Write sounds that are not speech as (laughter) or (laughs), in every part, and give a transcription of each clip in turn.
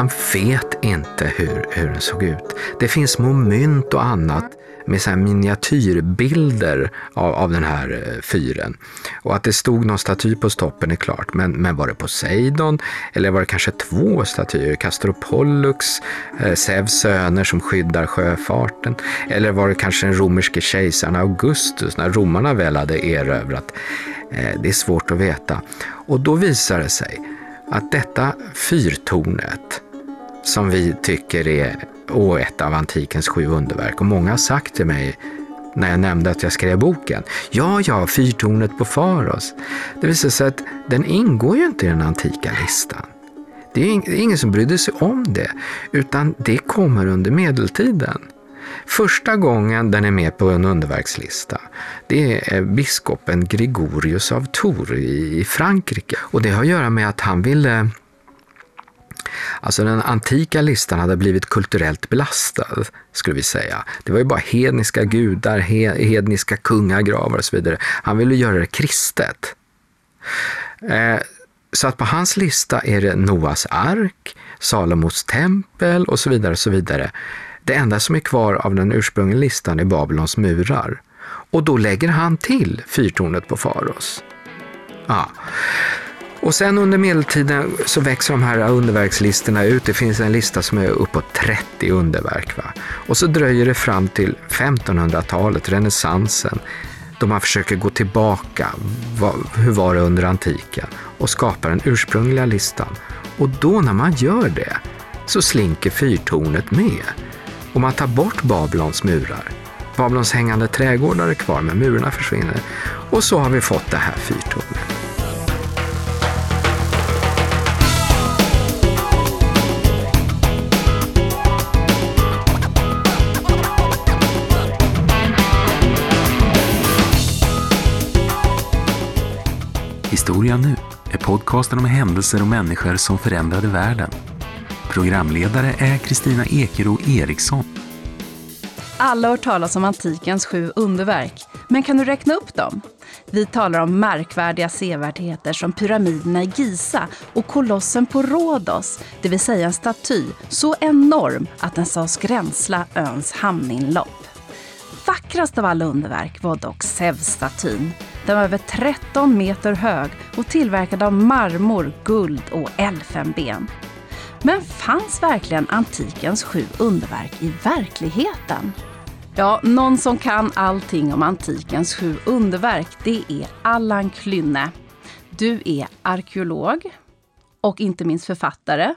man vet inte hur, hur den såg ut. Det finns små mynt och annat med så miniatyrbilder av, av den här eh, fyren. Och att det stod någon staty på toppen är klart, men, men var det Poseidon? Eller var det kanske två statyer? Castor och Pollux, eh, Zeus söner som skyddar sjöfarten? Eller var det kanske den romerske kejsaren Augustus när romarna väl hade erövrat? Eh, det är svårt att veta. Och då visar det sig att detta fyrtornet som vi tycker är och ett av antikens sju underverk. Och många har sagt till mig när jag nämnde att jag skrev boken. Ja, ja, fyrtornet på Faros. Det visar sig att den ingår ju inte i den antika listan. Det är ingen som brydde sig om det, utan det kommer under medeltiden. Första gången den är med på en underverkslista, det är biskopen Gregorius av Tours i Frankrike. Och det har att göra med att han ville Alltså den antika listan hade blivit kulturellt belastad, skulle vi säga. Det var ju bara hedniska gudar, hedniska kungagravar och så vidare. Han ville göra det kristet. Eh, så att på hans lista är det Noas ark, Salomos tempel och så vidare. och så vidare. Det enda som är kvar av den ursprungliga listan är Babylons murar. Och då lägger han till fyrtornet på Faros. Ja. Och sen under medeltiden så växer de här underverkslistorna ut. Det finns en lista som är uppåt 30 underverk. Va? Och så dröjer det fram till 1500-talet, renässansen, då man försöker gå tillbaka. Vad, hur var det under antiken? Och skapar den ursprungliga listan. Och då när man gör det så slinker fyrtornet med. Och man tar bort Babylons murar. Babylons hängande trädgårdar är kvar men murarna försvinner. Och så har vi fått det här fyrtornet. Historia nu är podcasten om händelser och människor som förändrade världen. Programledare är Kristina Ekero Eriksson. Alla har hört talas om antikens sju underverk, men kan du räkna upp dem? Vi talar om märkvärdiga sevärdheter som pyramiderna i Giza och kolossen på Rhodos, det vill säga en staty så enorm att den sades gränsla öns hamninlopp. Vackrast av alla underverk var dock Zeus-statyn den var över 13 meter hög och tillverkad av marmor, guld och elfenben. Men fanns verkligen antikens sju underverk i verkligheten? Ja, någon som kan allting om antikens sju underverk, det är Allan Klynne. Du är arkeolog och inte minst författare.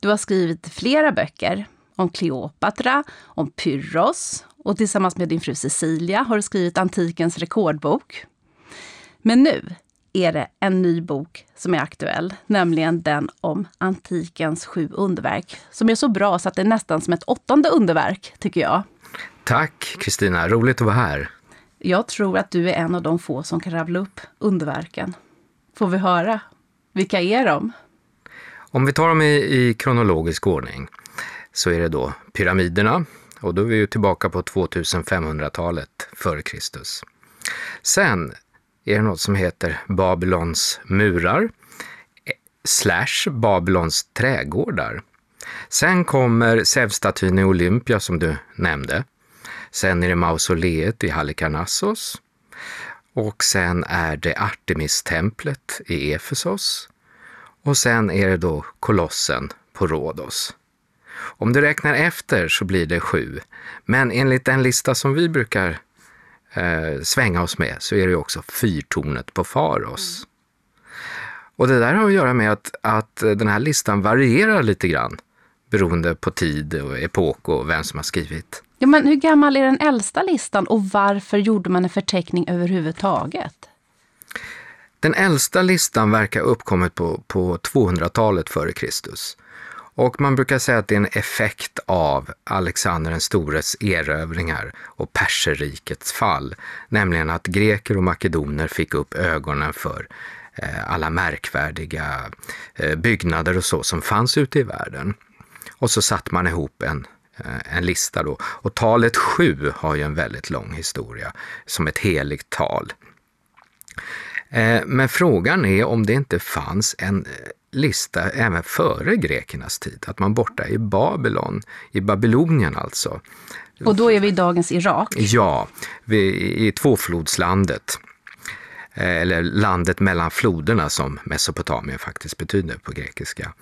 Du har skrivit flera böcker om Kleopatra, om Pyrrhos och tillsammans med din fru Cecilia har du skrivit Antikens rekordbok. Men nu är det en ny bok som är aktuell, nämligen den om antikens sju underverk. Som är så bra så att det är nästan som ett åttonde underverk, tycker jag. Tack Kristina, roligt att vara här. Jag tror att du är en av de få som kan rabbla upp underverken. Får vi höra? Vilka är de? Om vi tar dem i, i kronologisk ordning så är det då pyramiderna, och då är vi ju tillbaka på 2500-talet före Kristus. Sen är det något som heter Babylons murar eh, slash Babylons trädgårdar. Sen kommer Zeus-statyn i Olympia som du nämnde. Sen är det mausoleet i Halikarnassos. Och sen är det Artemis-templet i Efesos. Och sen är det då kolossen på Rhodos. Om du räknar efter så blir det sju. Men enligt den lista som vi brukar eh, svänga oss med så är det också fyrtornet på Faros. Mm. Och det där har att göra med att, att den här listan varierar lite grann beroende på tid och epok och vem som har skrivit. Ja, men hur gammal är den äldsta listan och varför gjorde man en förteckning överhuvudtaget? Den äldsta listan verkar ha uppkommit på, på 200-talet före Kristus. Och man brukar säga att det är en effekt av Alexander den stores erövringar och perserrikets fall. Nämligen att greker och makedoner fick upp ögonen för eh, alla märkvärdiga eh, byggnader och så som fanns ute i världen. Och så satte man ihop en, eh, en lista då. Och talet sju har ju en väldigt lång historia som ett heligt tal. Men frågan är om det inte fanns en lista även före grekernas tid, att man borta i Babylon, i Babylonien alltså. Och då är vi i dagens Irak? Ja, vi, i tvåflodslandet. Eh, eller landet mellan floderna som Mesopotamien faktiskt betyder på grekiska.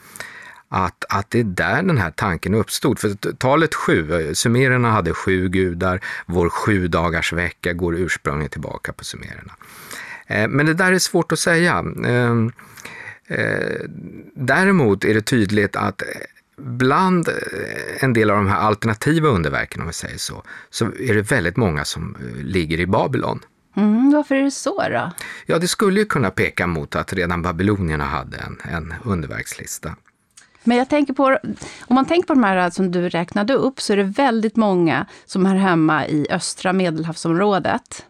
Att, att det är där den här tanken uppstod. För talet sju, eh, sumererna hade sju gudar, vår sju dagars vecka går ursprungligen tillbaka på sumererna. Eh, men det där är svårt att säga. Ehm, däremot är det tydligt att bland en del av de här alternativa underverken, om vi säger så, så är det väldigt många som ligger i Babylon. Mm, varför är det så då? Ja, det skulle ju kunna peka mot att redan babylonierna hade en, en underverkslista. Men jag tänker på, om man tänker på de här som du räknade upp, så är det väldigt många som hör hemma i östra medelhavsområdet.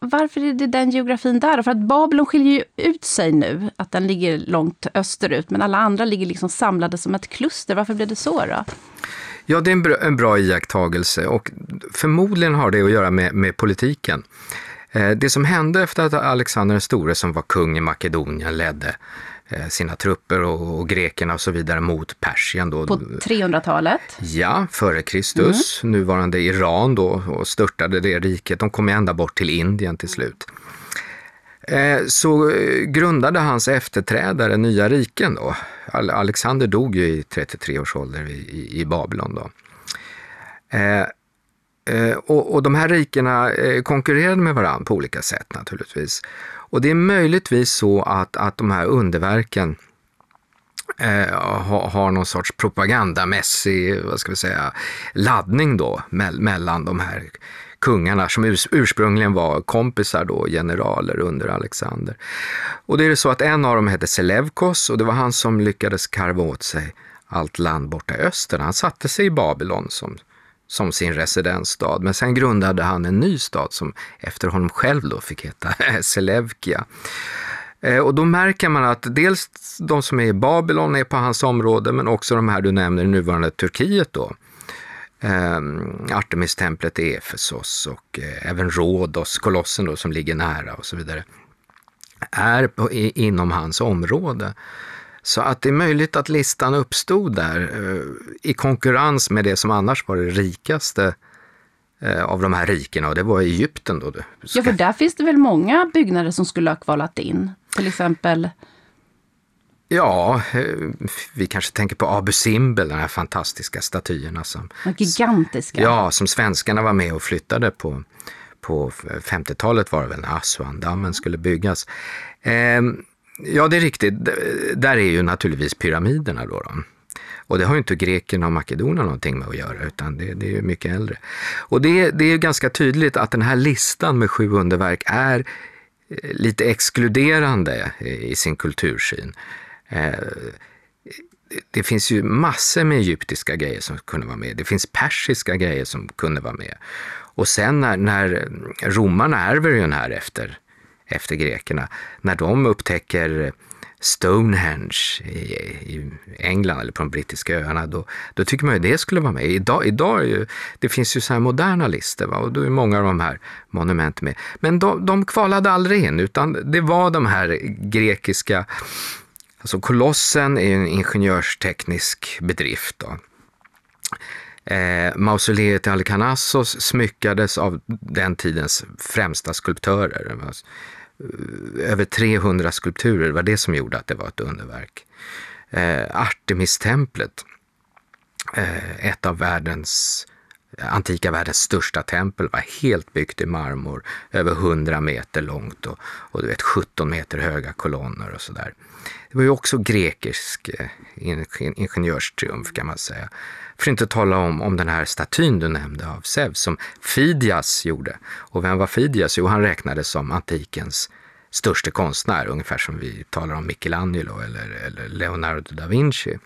Varför är det den geografin där? För att Babylon skiljer ju ut sig nu, att den ligger långt österut, men alla andra ligger liksom samlade som ett kluster. Varför blev det så då? Ja, det är en bra, en bra iakttagelse och förmodligen har det att göra med, med politiken. Eh, det som hände efter att Alexander den store, som var kung i Makedonien, ledde sina trupper och, och, grekerna och så vidare mot Persien. Då. På 300-talet? Ja, före Kristus, mm. nuvarande Iran då, och störtade det riket. De kom ända bort till Indien till slut. Eh, så grundade hans efterträdare nya riken då. Alexander dog ju i 33 års ålder i, i Babylon då. Eh, eh, och, och, de här rikena konkurrerade med varandra på olika sätt naturligtvis. Och det är möjligtvis så att, att de här underverken eh, har, har någon sorts propagandamässig, vad ska vi säga, laddning då me mellan de här kungarna som urs ursprungligen var kompisar då, generaler under Alexander. Och det är så att en av dem hette Selevkos och det var han som lyckades karva åt sig allt land borta i öster. Han satte sig i Babylon som, som sin residensstad, men sen grundade han en ny stad som efter honom själv då fick heta (laughs) Selevkia. Eh, och då märker man att dels de som är i Babylon är på hans område, men också de här du nämner i nuvarande Turkiet då, eh, Artemistemplet i Efesos och eh, även Rhodos, kolossen då, som ligger nära och så vidare, är på, i, inom hans område. Så att det är möjligt att listan uppstod där eh, i konkurrens med det som annars var det rikaste eh, av de här rikena och det var Egypten. Då. Ja, för där finns det väl många byggnader som skulle ha kvalat in? Till exempel Ja, eh, vi kanske tänker på Abu Simbel, de här fantastiska statyerna. Som, gigantiska. Ja, som svenskarna var med och flyttade på, på 50-talet var det väl när Assuandammen skulle byggas. Ja, det är riktigt. Där är ju naturligtvis pyramiderna då. då. Och det har ju inte grekerna och makedonerna någonting med att göra, utan det, det är ju mycket äldre. Och det, det är ganska tydligt att den här listan med sju underverk är eh, lite exkluderande i sin kultursyn. Eh, det finns ju massor med egyptiska grejer som kunde vara med. Det finns persiska grejer som kunde vara med. Och sen när, när romarna ärver ju den här efter, efter grekerna, när de upptäcker Stonehenge i, i, England eller på de brittiska öarna, då, då tycker man ju det skulle vara med. Idag, idag är ju, det finns ju så här moderna listor va? och då är många av de här monumenten med. Men de, de kvalade aldrig in, utan det var de här grekiska Alltså kolossen är en ingenjörsteknisk bedrift. Då. Eh, mausoleet i Alcanassos smyckades av den tidens främsta skulptörer. Eh, över 300 skulpturer var det som gjorde att det var ett underverk. Eh, Artemistemplet, eh, ett av världens antika världens största tempel var helt byggt i marmor, över 100 meter långt och, och du vet 17 meter höga kolonner och sådär. Det var ju också grekisk eh, ingenjörstriumf kan man säga. För att inte tala om, om den här statyn du nämnde av Zeus som Fidias gjorde. Och vem var Fidias? Jo, han räknades som antikens största konstnär, ungefär som vi talar om Michelangelo eller, eller Leonardo da Vinci.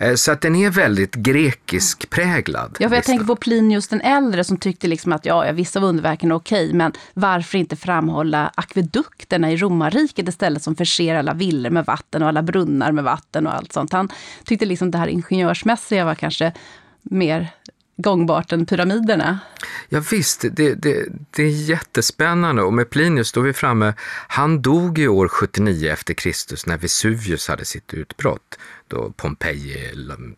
Eh, så att den är väldigt grekisk präglad. Ja, för jag tänker på Plinius den äldre som tyckte liksom att ja, vissa av underverken är okej, men varför inte framhålla akvedukterna i romarriket istället som förser alla villor med vatten och alla brunnar med vatten och allt sånt. Han tyckte liksom det här ingenjörsmässiga var kanske mer gångbart än pyramiderna. Ja, visst, det, det, det är jättespännande och med Plinius då är vi framme, han dog i år 79 efter Kristus när Vesuvius hade sitt utbrott, och Pompeji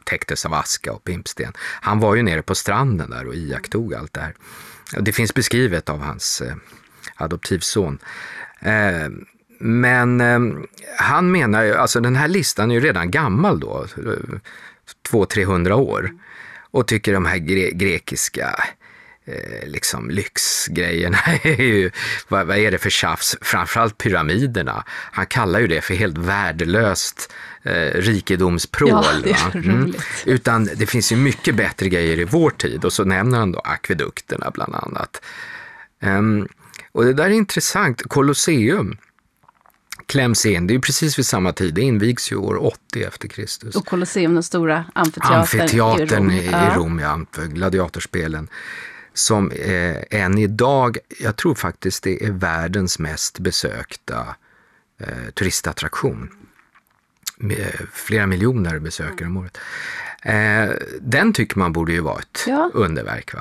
täcktes av aska och pimpsten. Han var ju nere på stranden där och iakttog allt det här. Det finns beskrivet av hans eh, adoptivson. Eh, men eh, han menar ju, alltså den här listan är ju redan gammal då, 200-300 år och tycker de här gre grekiska eh, liksom lyxgrejerna (laughs) är ju, vad, vad, är det för tjafs? Framförallt pyramiderna. Han kallar ju det för helt värdelöst eh, rikedomsprål. Ja, (laughs) det mm. Utan det finns ju mycket bättre grejer i vår tid och så nämner han då akvedukterna bland annat. Um, och det där är intressant. Colosseum kläms in. Det är precis vid samma tid. Det invigs ju år 80 efter Kristus. Och Colosseum, den stora amfiteatern, amfiteatern i Rom. I. Rom, ja, för gladiatorspelen. Som eh, än idag, jag tror faktiskt det är världens mest besökta eh, turistattraktion. Flera miljoner besökare om året. Eh, den tycker man borde ju vara ett ja. underverk. Va?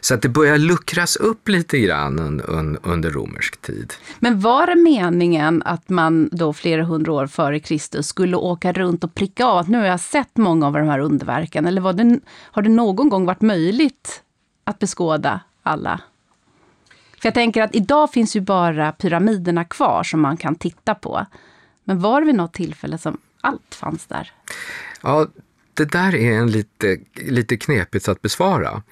Så att det börjar luckras upp lite grann un, un, under romersk tid. Men var det meningen att man då flera hundra år före Kristus skulle åka runt och pricka av att nu har jag sett många av de här underverken? Eller var det, har det någon gång varit möjligt att beskåda alla? För jag tänker att idag finns ju bara pyramiderna kvar som man kan titta på. Men var det vid något tillfälle som allt fanns där? Ja, det där är en lite, lite knepigt att besvara.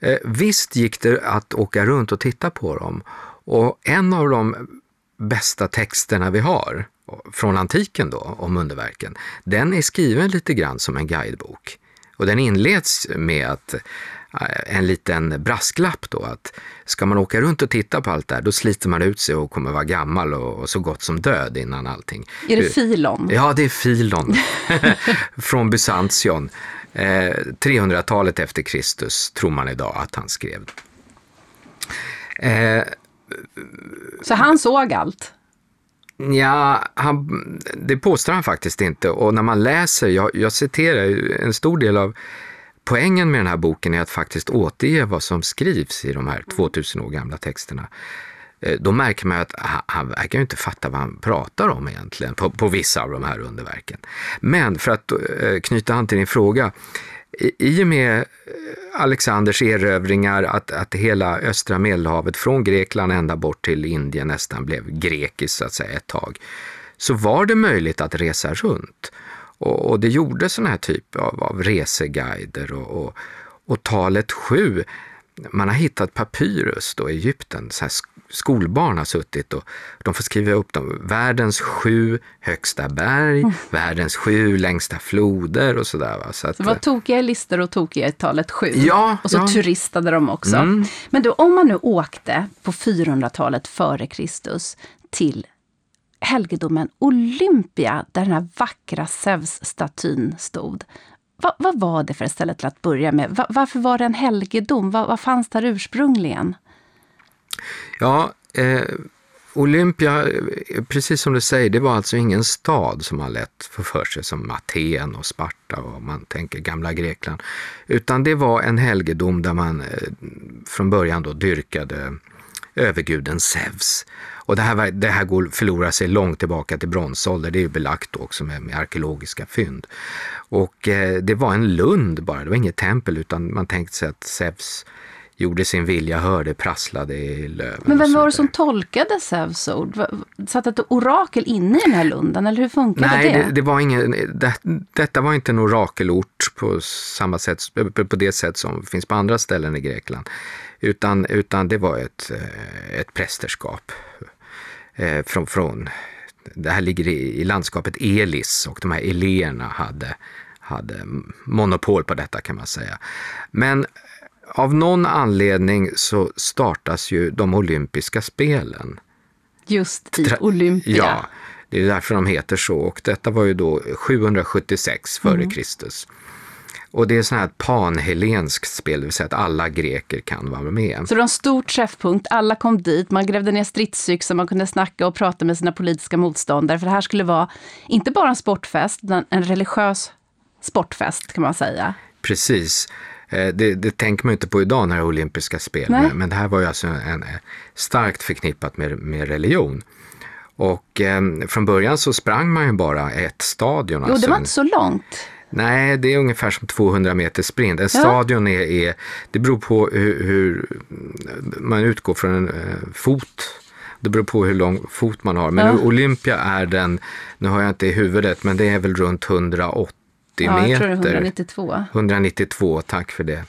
Eh, visst gick det att åka runt och titta på dem. Och en av de bästa texterna vi har från antiken då, om underverken, den är skriven lite grann som en guidebok. Och den inleds med att eh, en liten brasklapp då att ska man åka runt och titta på allt det här, då sliter man ut sig och kommer vara gammal och, så gott som död innan allting. Är det Filon? Ja, det är Filon (laughs) från Bysantion. Eh, 300-talet efter Kristus tror man idag att han skrev. Eh, så han såg allt? Ja, han, det påstår han faktiskt inte. Och när man läser, jag, jag citerar en stor del av poängen med den här boken är att faktiskt återge vad som skrivs i de här 2000 år gamla texterna. Eh, då märker man att han verkar inte fatta vad han pratar om egentligen på, på vissa av de här underverken. Men för att eh, knyta an till din fråga, i och med eh, Alexanders erövringar, att, att hela östra medelhavet från Grekland ända bort till Indien nästan blev grekiskt så att säga ett tag, så var det möjligt att resa runt. Och, och det gjorde sådana här typer av, av reseguider och, och, och talet sju, man har hittat papyrus då i Egypten, så här skolbarn har suttit och de får skriva upp dem. Världens sju högsta berg, mm. världens sju längsta floder och sådär. Va? Så, att, det var tokiga listor och tokiga i talet sju. Ja, och så ja. turistade de också. Mm. Men då, om man nu åkte på 400-talet före Kristus till helgedomen Olympia, där den här vackra Zeus-statyn stod. Va, vad var det för ett ställe till att börja med? Va, varför var det en helgedom? Va, vad fanns där ursprungligen? Ja, eh, Olympia, eh, precis som du säger, det var alltså ingen stad som man lätt får för sig som Aten och Sparta och man tänker gamla Grekland. Utan det var en helgedom där man eh, från början då dyrkade överguden Zeus. Och det här, det här går, förlorar sig långt tillbaka till bronsålder, det är ju belagt också med, med arkeologiska fynd. Och eh, det var en lund bara, det var inget tempel utan man tänkte sig att Zeus gjorde sin vilja hörde, prasslade i löven. Men vem var det som tolkade Zeus ord? Satt ett orakel inne i den här lunden, eller hur funkade Nej, det? det, det var ingen, det, detta var inte en orakelort på, samma sätt, på det sätt som finns på andra ställen i Grekland. Utan, utan det var ett, eh, ett prästerskap eh, från, från, det här ligger i, i landskapet Elis och de här eleerna hade, hade monopol på detta kan man säga. Men av någon anledning så startas ju de olympiska spelen. Just i Olympia. Ja, det är därför de heter så. Och detta var ju då 776 före mm. Kristus. Och det är sånt här panhellenskt spel, det vill säga att alla greker kan vara med. Så det var en stor träffpunkt, alla kom dit, man grävde ner stridsyxor, man kunde snacka och prata med sina politiska motståndare. För det här skulle vara inte bara en sportfest, utan en religiös sportfest kan man säga. Precis. Eh, det, det tänker man inte på idag när det är olympiska spel, Nej. men, det här var ju alltså en, starkt förknippat med, med religion. Och eh, från början så sprang man ju bara ett stadion. Jo, det alltså var en- inte så långt. Nej, det är ungefär som 200 meter sprint. En stadion är, är, det beror på hur, hur man utgår från en eh, fot. Det beror på hur lång fot man har. Men Ja. Olympia är den, nu har jag inte i huvudet, men det är väl runt 180 Ja, jag tror det är meter. 192. 192, tack för det.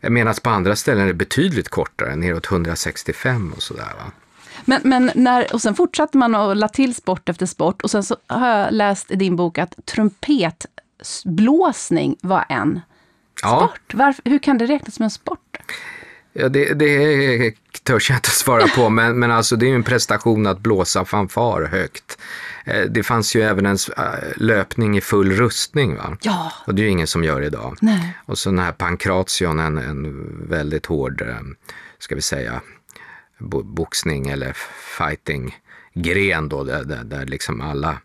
Medan på andra ställen är det betydligt kortare, neråt 165 och sådär. Va? Men, men när, och sen fortsatte man att la till sport efter sport och sen så har jag läst i din bok att trumpetblåsning var en Ja, sport. Varför, hur kan det räknas som en sport? Ja, det, det törs jag inte (laughs) svara på, men, men alltså det är ju en prestation att blåsa fanfar högt. Eh, Det fanns ju även en äh, löpning i full rustning, va? Ja, och det är ju ingen som gör idag. nej. Och så den här pankration, en, en väldigt hård, eh, ska vi säga, bo- boxning eller fighting-gren då, där, där, där liksom alla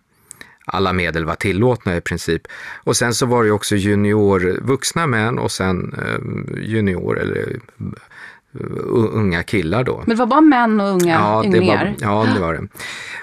alla medel var tillåtna i princip. Och sen så var det också junior, vuxna män och sen eh, junior eller eh, unga killar då. Men det var bara män och unga Ja det, ynglingar? var, ja, det var det.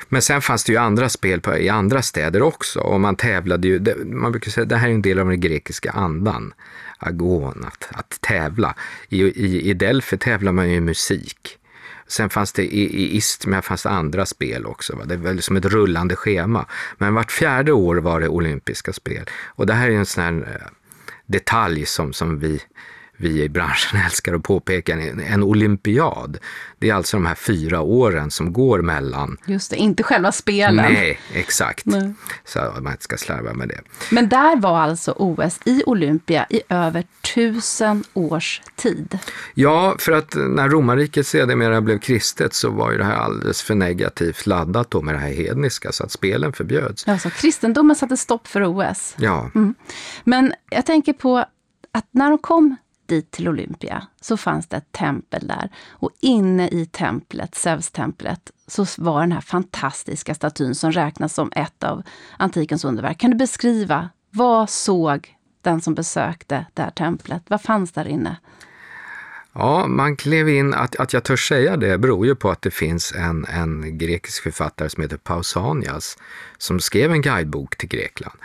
Men sen fanns det ju andra spel på, i andra städer också och man tävlade ju, det, man brukar säga det här är en del av den grekiska andan, agon, att, att tävla. I, i, I Delphi tävlar man ju i musik. Sen fanns det i, i Istmia fanns det andra spel också. Va? Det var liksom ett rullande schema. Men vart fjärde år var det olympiska spel. Och det här är en sån här eh, detalj som, som vi, vi i branschen (laughs) älskar att påpeka. En, olympiad, det är alltså de här fyra åren som går mellan Just det, inte själva spelen. Nej, exakt. Nej. Så att man inte ska slarva med det. Men där var alltså OS i Olympia i över tusen års tid. Ja, för att när romarriket sedermera blev kristet så var ju det här alldeles för negativt laddat då med det här hedniska så att spelen förbjöds. Alltså, kristendomen satte stopp för OS. Ja, Men jag tänker på att när de kom dit till Olympia så fanns det ett tempel där. Och inne i templet, Zeus-templet, så var den här fantastiska statyn som räknas som ett av antikens underverk. Kan du beskriva, vad såg den som besökte det här templet? Vad fanns där inne? ja man klev in, att, att jag törs säga det beror ju på att det finns en, en grekisk författare som heter Pausanias som skrev en guidebok till Grekland.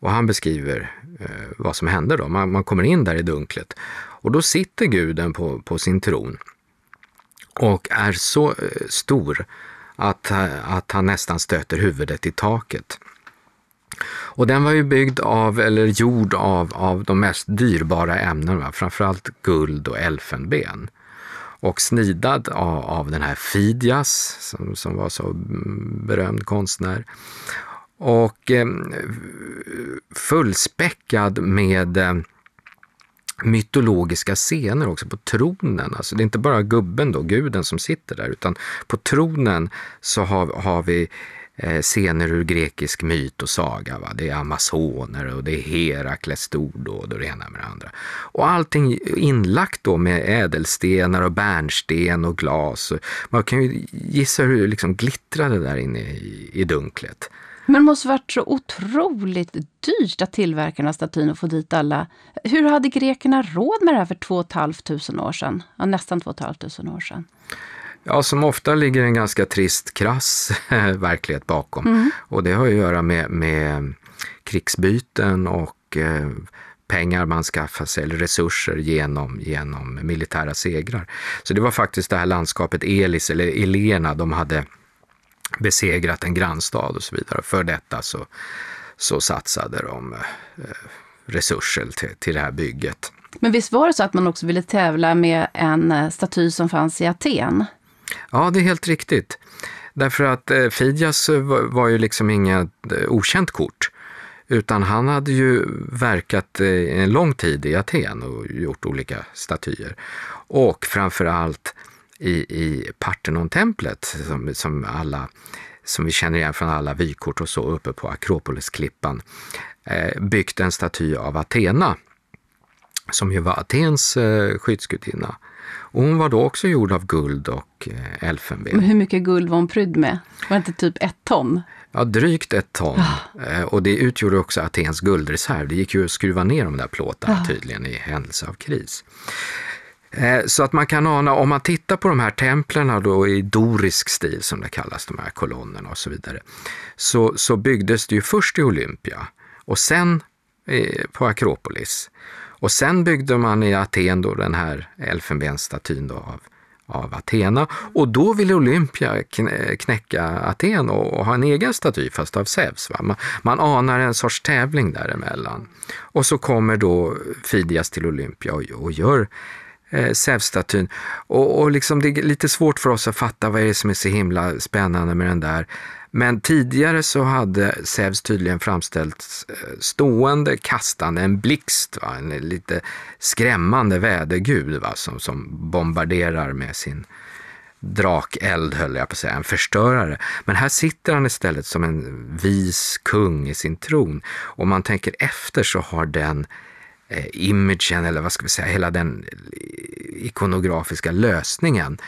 Och han beskriver Eh, vad som hände då. Man, man kommer in där i dunklet och då sitter guden på, på sin tron och är så eh, stor att, eh, att han nästan stöter huvudet i taket. Och den var ju byggd av, eller gjord av, av de mest dyrbara ämnena, framförallt guld och elfenben. Och snidad av, av den här Fidias, som, som var så mm, berömd konstnär. Och eh, fullspäckad med eh, mytologiska scener också på tronen. Alltså det är inte bara gubben då, guden som sitter där, utan på tronen så har, har vi eh, scener ur grekisk myt och saga. Va? Det är amazoner och det är Herakles stordåd och det ena med det andra. Och allting inlagt då med ädelstenar och bärnsten och glas. Man kan ju gissa hur det liksom glittrade där inne i, i dunklet. Men det måste varit så otroligt dyrt att tillverka den här statyn och få dit alla. Hur hade grekerna råd med det här för 2 500 år sedan? Ja, nästan 2 500 år sedan. Ja, som ofta ligger en ganska trist, krass (laughs) verklighet bakom. Och det har ju att göra med, med krigsbyten och eh, pengar man skaffar sig, eller resurser genom, genom militära segrar. Så det var faktiskt det här landskapet Elis, eller Elena, de hade besegrat en grannstad och så vidare. För detta så, så satsade de eh, resurser till, till det här bygget. Men visst var det så att man också ville tävla med en eh, staty som fanns i Aten? Ja, det är helt riktigt. Därför att eh, Fidias var, ju liksom inget okänt kort. Utan han hade ju verkat en lång tid i Aten och gjort olika statyer. Och framför allt i, i Parthenon-templet som, som, alla, som vi känner igen från alla vykort och så uppe på Akropolisklippan, eh, byggt en staty av Athena som ju var Atens eh, skyddsgudinna. Och hon var då också gjord av guld och eh, elfenben. Men hur mycket guld var hon prydd med? Var det inte typ ett ton? Ja, drygt ett ton. Eh, Och det utgjorde också Atens guldreserv. Det gick ju att skruva ner de där plåtarna tydligen i händelse av kris. Eh, så att man kan ana, om man tittar på de här templen då i dorisk stil som det kallas, de här kolonnerna och så vidare, så, så byggdes det ju först i Olympia och sen på Akropolis. Och sen byggde man i Aten då den här elfenbensstatyn då av, av Athena och då ville Olympia knäcka Aten och, och ha en egen staty fast av Zeus. Va? Man, man anar en sorts tävling däremellan. Och så kommer då Fidias till Olympia och, och gör eh, Zeus-statyn. Och, och liksom det är lite svårt för oss att fatta vad är det som är så himla spännande med den där. Men tidigare så hade Zeus tydligen framställts eh, stående, kastande, en blixt, va? en lite skrämmande vädergud va? Som, som bombarderar med sin drakeld, höll jag på att säga, en förstörare. Men här sitter han istället som en vis kung i sin tron. Om man tänker efter så har den eh, imagen, eller vad ska vi säga, hela den eh, ikonografiska lösningen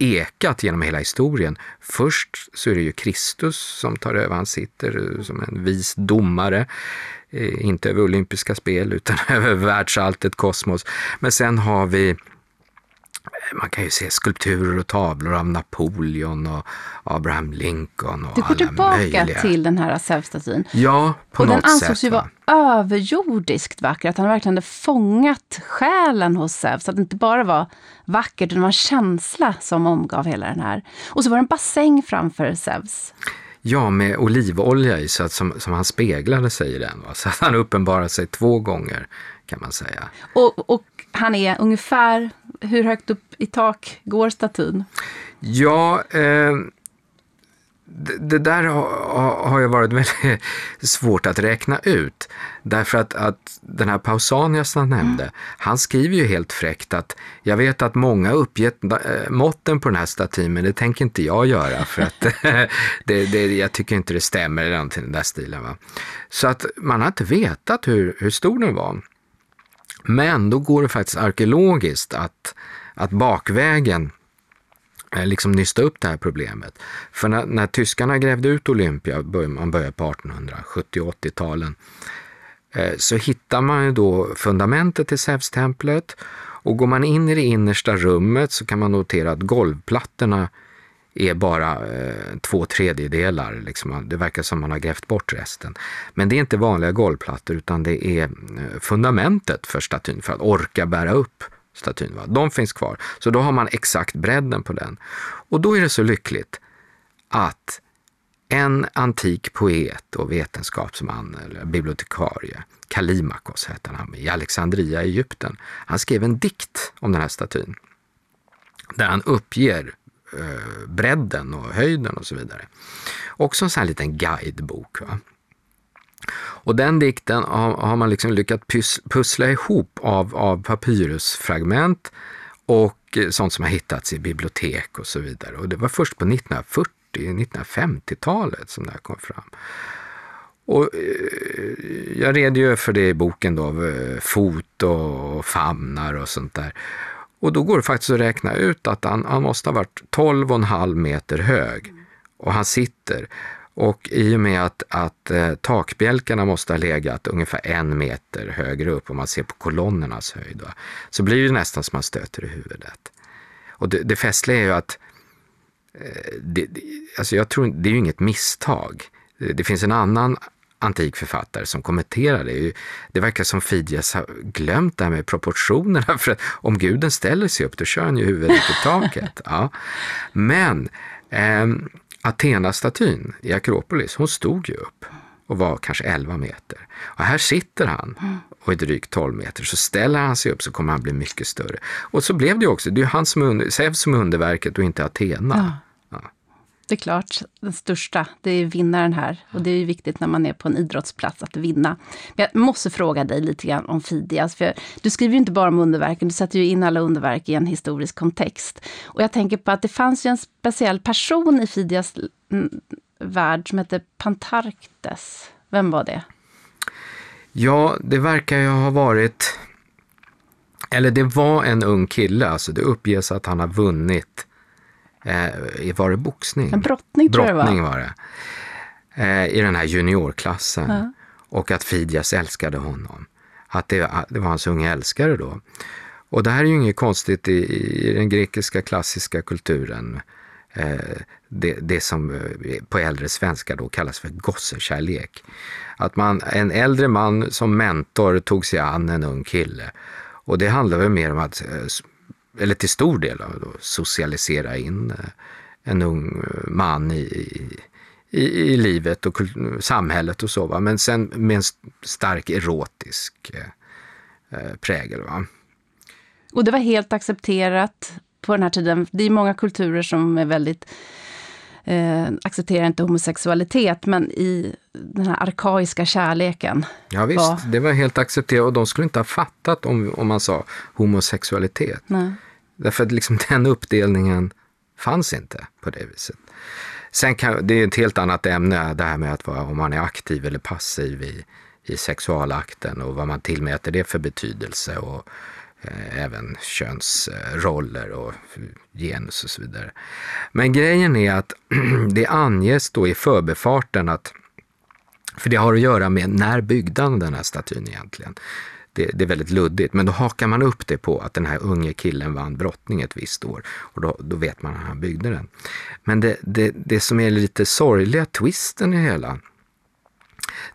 ekat genom hela historien. Först så är det ju Kristus som tar över, han sitter eh, som en vis domare, eh, inte över olympiska spel utan (laughs) över världsalltet kosmos. Men sen har vi man kan ju se skulpturer och tavlor av Napoleon och Abraham Lincoln och Det går alla tillbaka möjliga. till den här Zeus-statyn. Ja, på Och den något ansågs sätt. ju va? vara överjordiskt vacker, att han verkligen hade fångat själen hos Zeus. Att det inte bara var vackert, utan det var en känsla som omgav hela den här. Och så var det en bassäng framför Zeus. Ja, med olivolja i, så att som, som han speglade sig i den. Va? Så att han uppenbarade sig två gånger, kan man säga. Och, och han är ungefär, hur högt upp i tak går statyn? Ja, eh, det, det där har, ju varit (laughs) väldigt svårt att räkna ut. Därför att, att den här Pausanias han nämnde, han skriver ju helt fräckt att jag vet att många uppgett eh, måtten på den här statyn, men det tänker inte jag göra för att (laughs) det, det, jag tycker inte det stämmer eller någonting i den där stilen. Va? Så att man har inte vetat hur, hur stor den var. Men då går det faktiskt arkeologiskt att, att bakvägen eh, liksom nysta upp det här problemet. För när, när tyskarna grävde ut Olympia, man började på 1870 och 80-talen, så hittar man ju då fundamentet till Zeus-templet och går man in i det innersta rummet så kan man notera att golvplattorna är bara eh, två tredjedelar. Liksom. Det verkar som man har grävt bort resten. Men det är inte vanliga golvplattor utan det är eh, fundamentet för statyn för att orka bära upp statyn. Va? De finns kvar. Så då har man exakt bredden på den. Och då är det så lyckligt att en antik poet och vetenskapsman, eller bibliotekarie, Kalimakos hette han, i Alexandria i Egypten. Han skrev en dikt om den här statyn. Där han uppger eh, bredden och höjden och så vidare. Också en sån här liten guidebok. Va? Och den dikten har, har man liksom lyckats pys, pussla ihop av, av papyrusfragment och sånt som har hittats i bibliotek och så vidare. Och det var först på 1940 1950-talet som det här kom fram. Och eh, jag redogör för det i boken då, eh, fot och famnar och sånt där. Och då går det faktiskt att räkna ut att han, han måste ha varit 12,5 meter hög. Och han sitter. Och i och med att, att eh, takbjälkarna måste ha legat ungefär en meter högre upp om man ser på kolonnernas höjd, va? så blir det nästan som man stöter i huvudet. Och det, det festliga är ju att eh, det, det, alltså jag tror, det är ju inget misstag. Det, det finns en annan antik författare som kommenterar det. Det verkar som Fidias har glömt det här med proportionerna. (laughs) För att om guden ställer sig upp, då kör han ju huvudet i taket. (laughs) Ja. Men eh, Athena-statyn i Akropolis, hon stod ju upp och var kanske 11 meter. Och här sitter han och är drygt 12 meter. Så ställer han sig upp så kommer han bli mycket större. Och så blev det ju också. Det är ju han som är under, Zeus som är underverket och inte Athena. Det är klart, den största, det är vinnaren här. Och det är ju viktigt när man är på en idrottsplats att vinna. Men jag måste fråga dig lite grann om Fidias. Alltså, för du skriver ju inte bara om underverken, du sätter ju in alla underverk i en historisk kontext. Och jag tänker på att det fanns ju en speciell person i Fidias värld som hette Pantarktes. Vem var det? Ja, det verkar ju ha varit eller det var en ung kille, alltså det uppges att han har vunnit, eh, var det boxning? En brottning tror jag det var. Brottning var det. Eh, I den här juniorklassen. Ja. Och att Fidias älskade honom. Att det, det var hans unga älskare då. Och det här är ju inget konstigt i, i den grekiska klassiska kulturen. Eh, det, det som eh, på äldre svenska då kallas för gossekärlek. Att man, en äldre man som mentor tog sig an en ung kille. Och det handlar väl mer om att, eh, eller till stor del, då, socialisera in eh, en ung eh, man i, i, i livet och samhället och så. Va? Men sen med en stark erotisk eh, eh, prägel. Va? Och det var helt accepterat på den här tiden. Det är många kulturer som är väldigt eh, accepterar inte homosexualitet, men i den här arkaiska kärleken. Ja visst, Va? det var helt accepterat och de skulle inte ha fattat om, om man sa homosexualitet. Nej. Därför att liksom (laughs) den uppdelningen fanns inte på det viset. Sen kan, det är ett helt annat ämne det här med att vara, om man är aktiv eller passiv i, i sexualakten och vad man tillmäter det för betydelse och Eh, även könsroller och genus och så vidare. Men grejen är att (clears throat) det anges då i förbefarten att för det har att göra med när byggde han den här statyn egentligen? Det, det är väldigt luddigt, men då hakar man upp det på att den här unge killen vann brottning ett visst år och då, då vet man att han byggde den. Men det, det, det som är lite sorgliga twisten i det hela,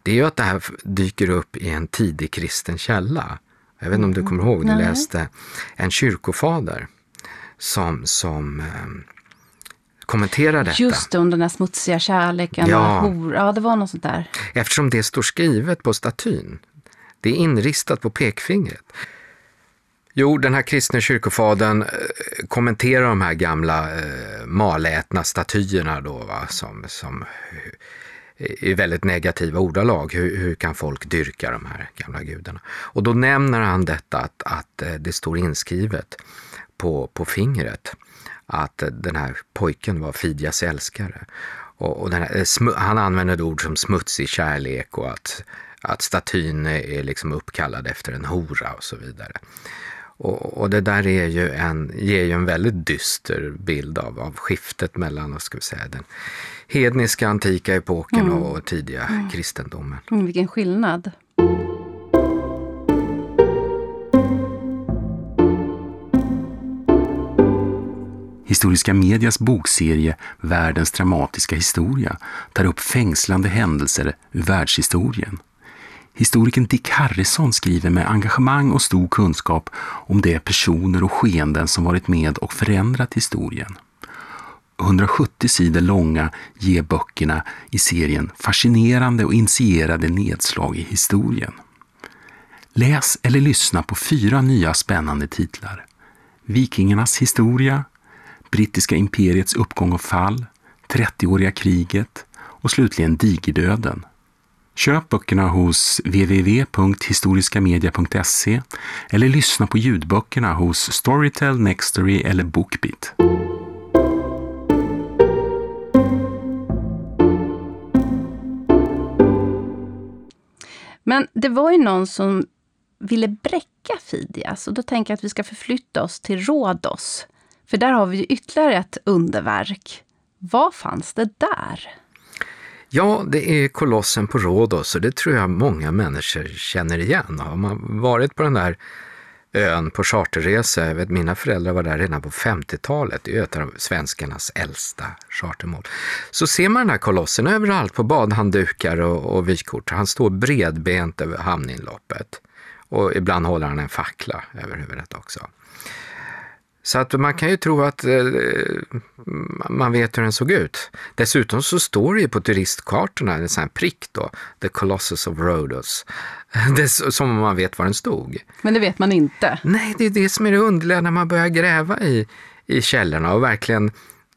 det är ju att det här dyker upp i en tidig kristen källa. Jag vet inte om du kommer ihåg, du läste en kyrkofader som, som eh, kommenterar detta. Just det, om den där smutsiga kärleken Ja. och hor. Ja, det var något sånt där. Eftersom det står skrivet på statyn. Det är inristat på pekfingret. Jo, den här kristne kyrkofadern eh, kommenterar de här gamla eh, malätna statyerna då, va, som, som i väldigt negativa ordalag. Hur, hur kan folk dyrka de här gamla gudarna? Och då nämner han detta att, att eh, det står inskrivet på, på fingret att eh, den här pojken var Fidias älskare. Och, och den här, eh, han använder ord som smutsig kärlek och att, att statyn är är liksom uppkallad efter en hora och så vidare. Och, och det där är ju en, ger ju en väldigt dyster bild av, av skiftet mellan vad ska vi säga, den hedniska antika epoken och tidiga kristendomen. Mm, vilken skillnad. Historiska medias bokserie Världens dramatiska historia tar upp fängslande händelser ur världshistorien. Historikern Dick Harrison skriver med engagemang och stor kunskap om de personer och skeenden som varit med och förändrat historien. 170 sidor långa ger böckerna i serien fascinerande och initierade nedslag i historien. Läs eller lyssna på fyra nya spännande titlar. Vikingarnas historia, Brittiska imperiets uppgång och fall, 30-åriga kriget och slutligen digerdöden. Köp böckerna hos www.historiskamedia.se eller lyssna på ljudböckerna hos Storytel, Nextory eller Bookbeat. Men det var ju någon som ville bräcka Fidias och då tänker jag att vi ska förflytta oss till Rhodos. För där har vi ju ytterligare ett underverk. Vad fanns det där? Ja, det är kolossen på Rhodos och det tror jag många människor känner igen. Har man varit på den där ön på charterresa, jag vet mina föräldrar var där redan på 50-talet, det är ett av svenskarnas äldsta chartermål. Så ser man den här kolossen överallt på badhanddukar och, och vykort. Han står bredbent över hamninloppet och ibland håller han en fackla över huvudet också. Så att man kan ju tro att eh, man vet hur den såg ut. Dessutom så står det ju på turistkartorna en sån här prick då, The Colossus of Rhodos. (laughs) Som om man vet var den stod. Men det vet man inte. Nej, det är det som är det underliga när man börjar gräva i, i källorna och verkligen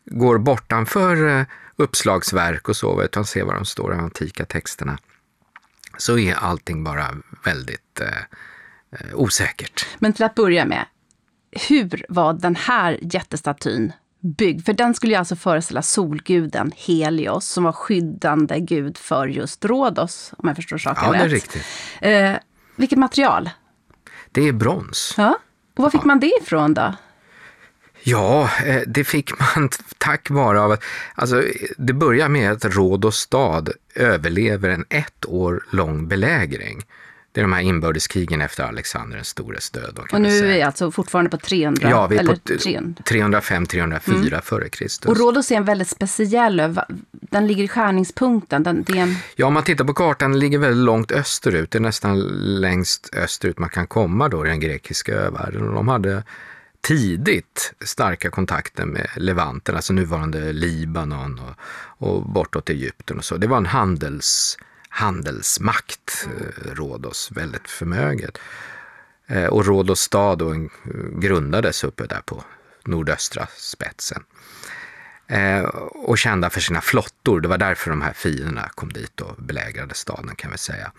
går bortanför eh, uppslagsverk och så, utan ser vad de står i de antika texterna. Så är allting bara väldigt eh, eh, osäkert. Men till att börja med, hur var den här jättestatyn byggd? För den skulle ju alltså föreställa solguden Helios som var skyddande gud för just Rhodos, om jag förstår saken Ja, det är rätt. riktigt. Eh, vilket material? Det är brons. Ja. Och var fick man det ifrån då? Ja, eh, det fick man (laughs) tack vare av att, alltså det börjar med att Rhodos stad överlever en ett år lång belägring. Det är de här inbördeskrigen efter Alexander den stores död. Och nu är vi alltså fortfarande på 300? Ja, vi är på 305-304 mm. före Kristus. Och Rhodos är en väldigt speciell ö. Den ligger i skärningspunkten. Den, en... Ja, om man tittar på kartan, den ligger väldigt långt österut. Det är nästan längst österut man kan komma då i den grekiska övärlden. de hade tidigt starka kontakter med Levanten, alltså nuvarande Libanon och, och bortåt Egypten och så. Det var en handels, handelsmakt, eh, Rhodos, väldigt förmöget. Eh, och Rhodos stad eh, grundades uppe där på nordöstra spetsen eh, och kända för sina flottor. Det var därför de här fienderna kom dit och belägrade staden kan vi säga.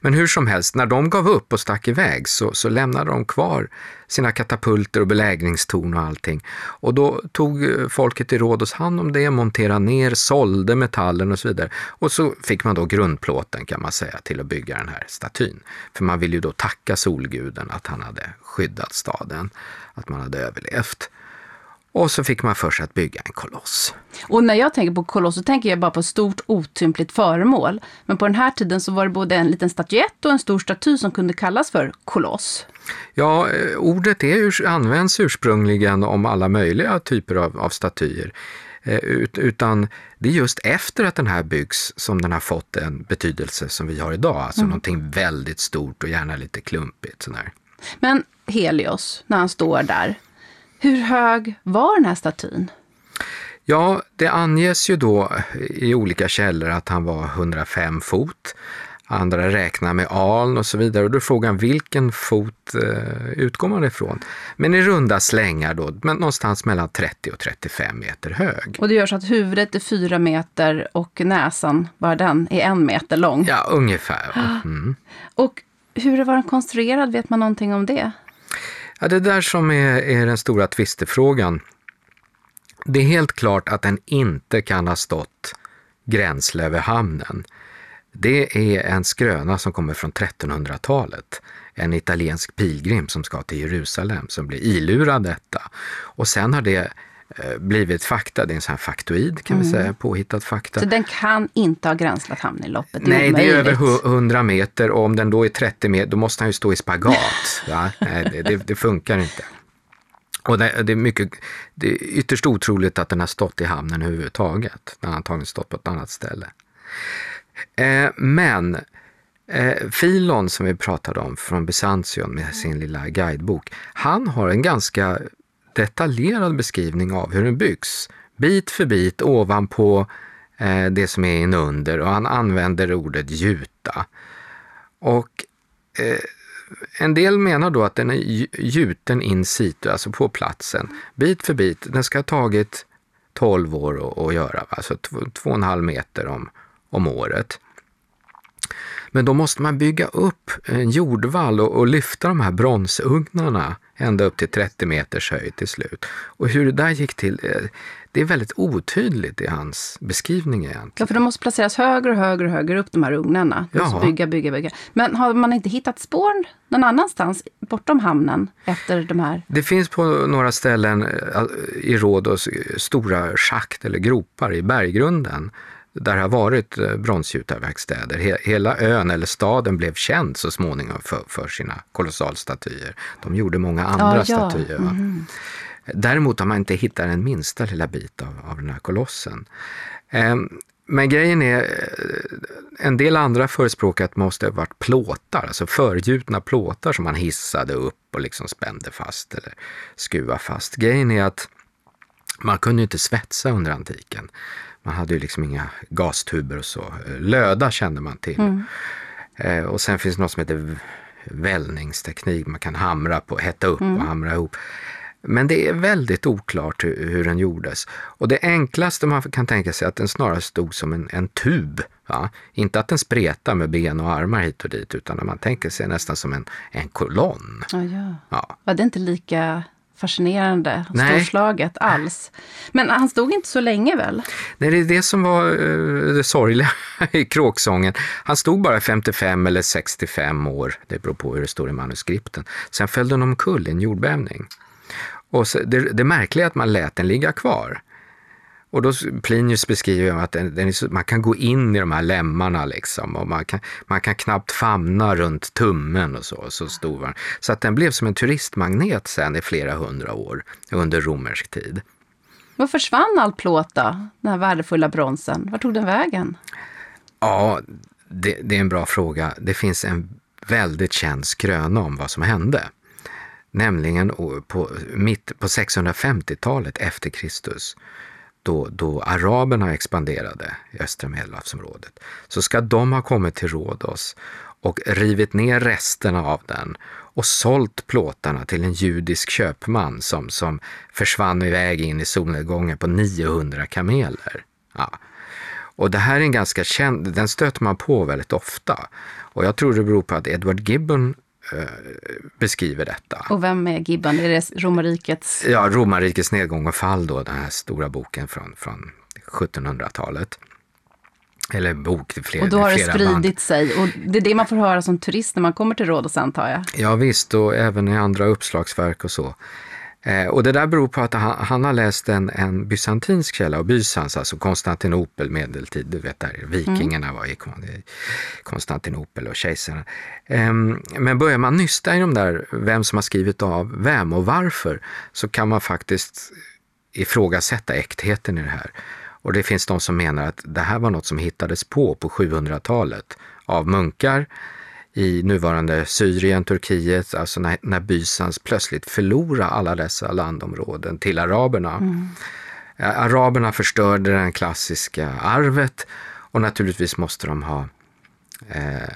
Men hur som helst, när de gav upp och stack iväg så, så lämnade de kvar sina katapulter och belägringstorn och allting. Och då tog eh, folket i Rhodos hand om det, monterade ner, sålde metallen och så vidare. Och så fick man då grundplåten kan man säga till att bygga den här statyn. För man vill ju då tacka solguden att han hade skyddat staden, att man hade överlevt. Och så fick man för sig att bygga en koloss. Och när jag tänker på koloss så tänker jag bara på ett stort otympligt föremål. Men på den här tiden så var det både en liten statyett och en stor staty som kunde kallas för koloss. Ja, eh, ordet är, används ursprungligen om alla möjliga typer av, av statyer. Eh, utan det är just efter att den här byggs som den har fått en betydelse som vi har idag. Alltså mm. någonting väldigt stort och gärna lite klumpigt. Sådär. Men Helios, när han står där, hur hög var den här statyn? Ja, det anges ju då i olika källor att han var 105 fot. Andra räknar med aln och så vidare. Och då är frågan vilken fot eh, utgår man ifrån? Men i runda slängar då, men någonstans mellan 30 och 35 meter hög. Och det gör så att huvudet är fyra meter och näsan, bara den, är en meter lång? Ja, ungefär. (gasps) Mm. Och hur var den konstruerad? Vet man någonting om det? Ja, det där som är, är den stora tvistefrågan. Det är helt klart att den inte kan ha stått gränsle över hamnen. Det är en skröna som kommer från 1300-talet. En italiensk pilgrim som ska till Jerusalem som blir ilurad detta. Och sen har det blivit fakta. Det är en sån här faktoid kan mm. vi säga, påhittad fakta. Så den kan inte ha gränslat hamnen i loppet? Det Nej, det är över 100 meter och om den då är 30 meter då måste han ju stå i spagat. (laughs) Nej, det, det, det, funkar inte. Och det, det, är mycket, det är ytterst otroligt att den har stått i hamnen överhuvudtaget. Den har antagligen stått på ett annat ställe. Eh, men eh, Filon som vi pratade om från Bysantion med sin lilla guidebok, han har en ganska detaljerad beskrivning av hur den byggs. Bit för bit ovanpå eh, det som är inunder och han använder ordet gjuta. Och eh, en del menar då att den är gjuten in situ, alltså på platsen, bit för bit. Den ska ha tagit 12 år att göra, alltså 2,5 meter om, om året. Men då måste man bygga upp en jordvall och, och lyfta de här bronsugnarna ända upp till 30 meters höjd till slut. Och hur det där gick till, eh, det är väldigt otydligt i hans beskrivning egentligen. Ja, för de måste placeras högre och högre och högre upp, de här ugnarna. Bygga, bygga, bygga. Men har man inte hittat spår någon annanstans bortom hamnen efter de här? Det finns på några ställen eh, i Rhodos stora schakt eller gropar i berggrunden där det har varit eh, bronsgjutarverkstäder. Hela ön eller staden blev känd så småningom för, för sina kolossalstatyer. De gjorde många andra ja, ja. statyer. Mm. Däremot har man inte hittat en minsta lilla bit av, av den här kolossen. Ehm, men grejen är, eh, en del andra förespråkar att det måste ha varit plåtar, alltså förgjutna plåtar som man hissade upp och liksom spände fast eller skruva fast. Grejen är att man kunde inte svetsa under antiken. Man hade ju liksom inga gastuber och så. Löda kände man till. Mm. Eh, och sen finns det något som heter vällningsteknik. Man kan hamra på, hetta upp mm. och hamra ihop. Men det är väldigt oklart hur, hur, den gjordes. Och det enklaste man kan tänka sig är att den snarare stod som en, en tub. Va? Inte att den spretar med ben och armar hit och dit, utan man tänker sig nästan som en, en kolonn. Ja, ja. ja. Var det inte lika fascinerande, Nej. storslaget alls. Men han stod inte så länge väl? Nej, det är det som var uh, det sorgliga (laughs) i kråksången. Han stod bara 55 eller 65 år, det beror på hur det står i manuskripten. Sen föll den omkull i en jordbävning. Och så, det, det märkliga är att man lät den ligga kvar. Och då Plinius beskriver att den, den så, man kan gå in i de här lemmarna liksom och man kan, man kan knappt famna runt tummen och så, så stor var Så att den blev som en turistmagnet sen i flera hundra år under romersk tid. Var försvann all plåt då? Den här värdefulla bronsen. Var tog den vägen? Ja, det, det är en bra fråga. Det finns en väldigt känd skröna om vad som hände. Nämligen på, mitt på 650-talet efter Kristus då, då araberna expanderade i östra medelhavsområdet, så ska de ha kommit till Rhodos och rivit ner resterna av den och sålt plåtarna till en judisk köpman som, som försvann iväg in i solnedgången på 900 kameler. Ja. Och det här är en ganska känd, den stöter man på väldigt ofta. Och jag tror det beror på att Edward Gibbon beskriver detta. Och vem är Gibbon? Är det romarrikets? Ja, romarrikets nedgång och fall då, den här stora boken från, från 1700-talet. Eller bok, flera Och då har det spridit band. sig och det är det man får höra som turist när man kommer till Rhodos antar jag? Ja visst, och även i andra uppslagsverk och så. Eh, och det där beror på att han, han har läst en, en bysantinsk källa, och Bysans, alltså Konstantinopel, medeltid, du vet där vikingarna var i Konstantinopel och kejsarna. Eh, men börjar man nysta i de där, vem som har skrivit av vem och varför, så kan man faktiskt ifrågasätta äktheten i det här. Och det finns de som menar att det här var något som hittades på på 700-talet av munkar i nuvarande Syrien, Turkiet, alltså när, när Bysans plötsligt förlorade alla dessa landområden till araberna. Mm. Araberna förstörde det klassiska arvet och naturligtvis måste de ha eh,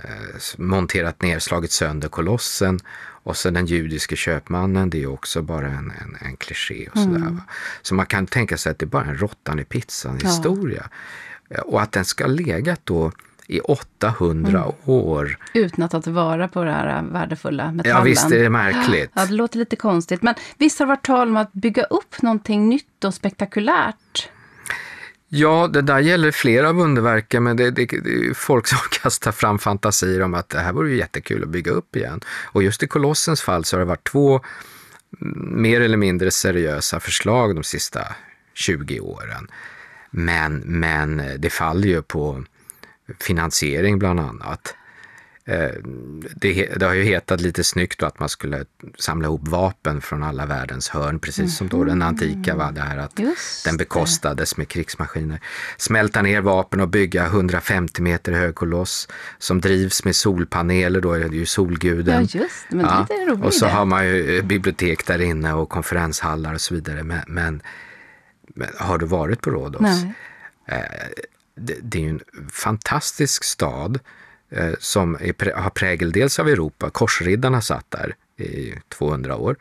monterat ner, slagit sönder kolossen och sen den judiske köpmannen, det är också bara en, en, en kliché. Och sådär, mm. Så man kan tänka sig att det är bara en råttan i pizzan ja. historia. Och att den ska legat då i 800 mm. år. Utan att ta tillvara på det här värdefulla metallen. Ja, visst är det märkligt. Ja, det låter lite konstigt. Men visst har det varit tal om att bygga upp någonting nytt och spektakulärt? Ja, det där gäller flera av underverken, men det, det, det är folk som (laughs) kastar fram fantasier om att det här vore ju jättekul att bygga upp igen. Och just i Kolossens fall så har det varit två mer eller mindre seriösa förslag de sista 20 åren. Men, men det faller ju på finansiering bland annat. Eh, det, det, har ju hetat lite snyggt att man skulle samla ihop vapen från alla världens hörn, precis mm. som då den antika var det här att Just den bekostades med krigsmaskiner. Smälta ner vapen och bygga 150 meter hög koloss som drivs med solpaneler, då är det ju solguden. Ja, just men ja. det Och så har man ju eh, bibliotek där inne och konferenshallar och så vidare. Men, men, men har du varit på Rhodos? Nej. Det, är ju en fantastisk stad eh, som är, har prägel dels av Europa, korsriddarna satt där i 200 år.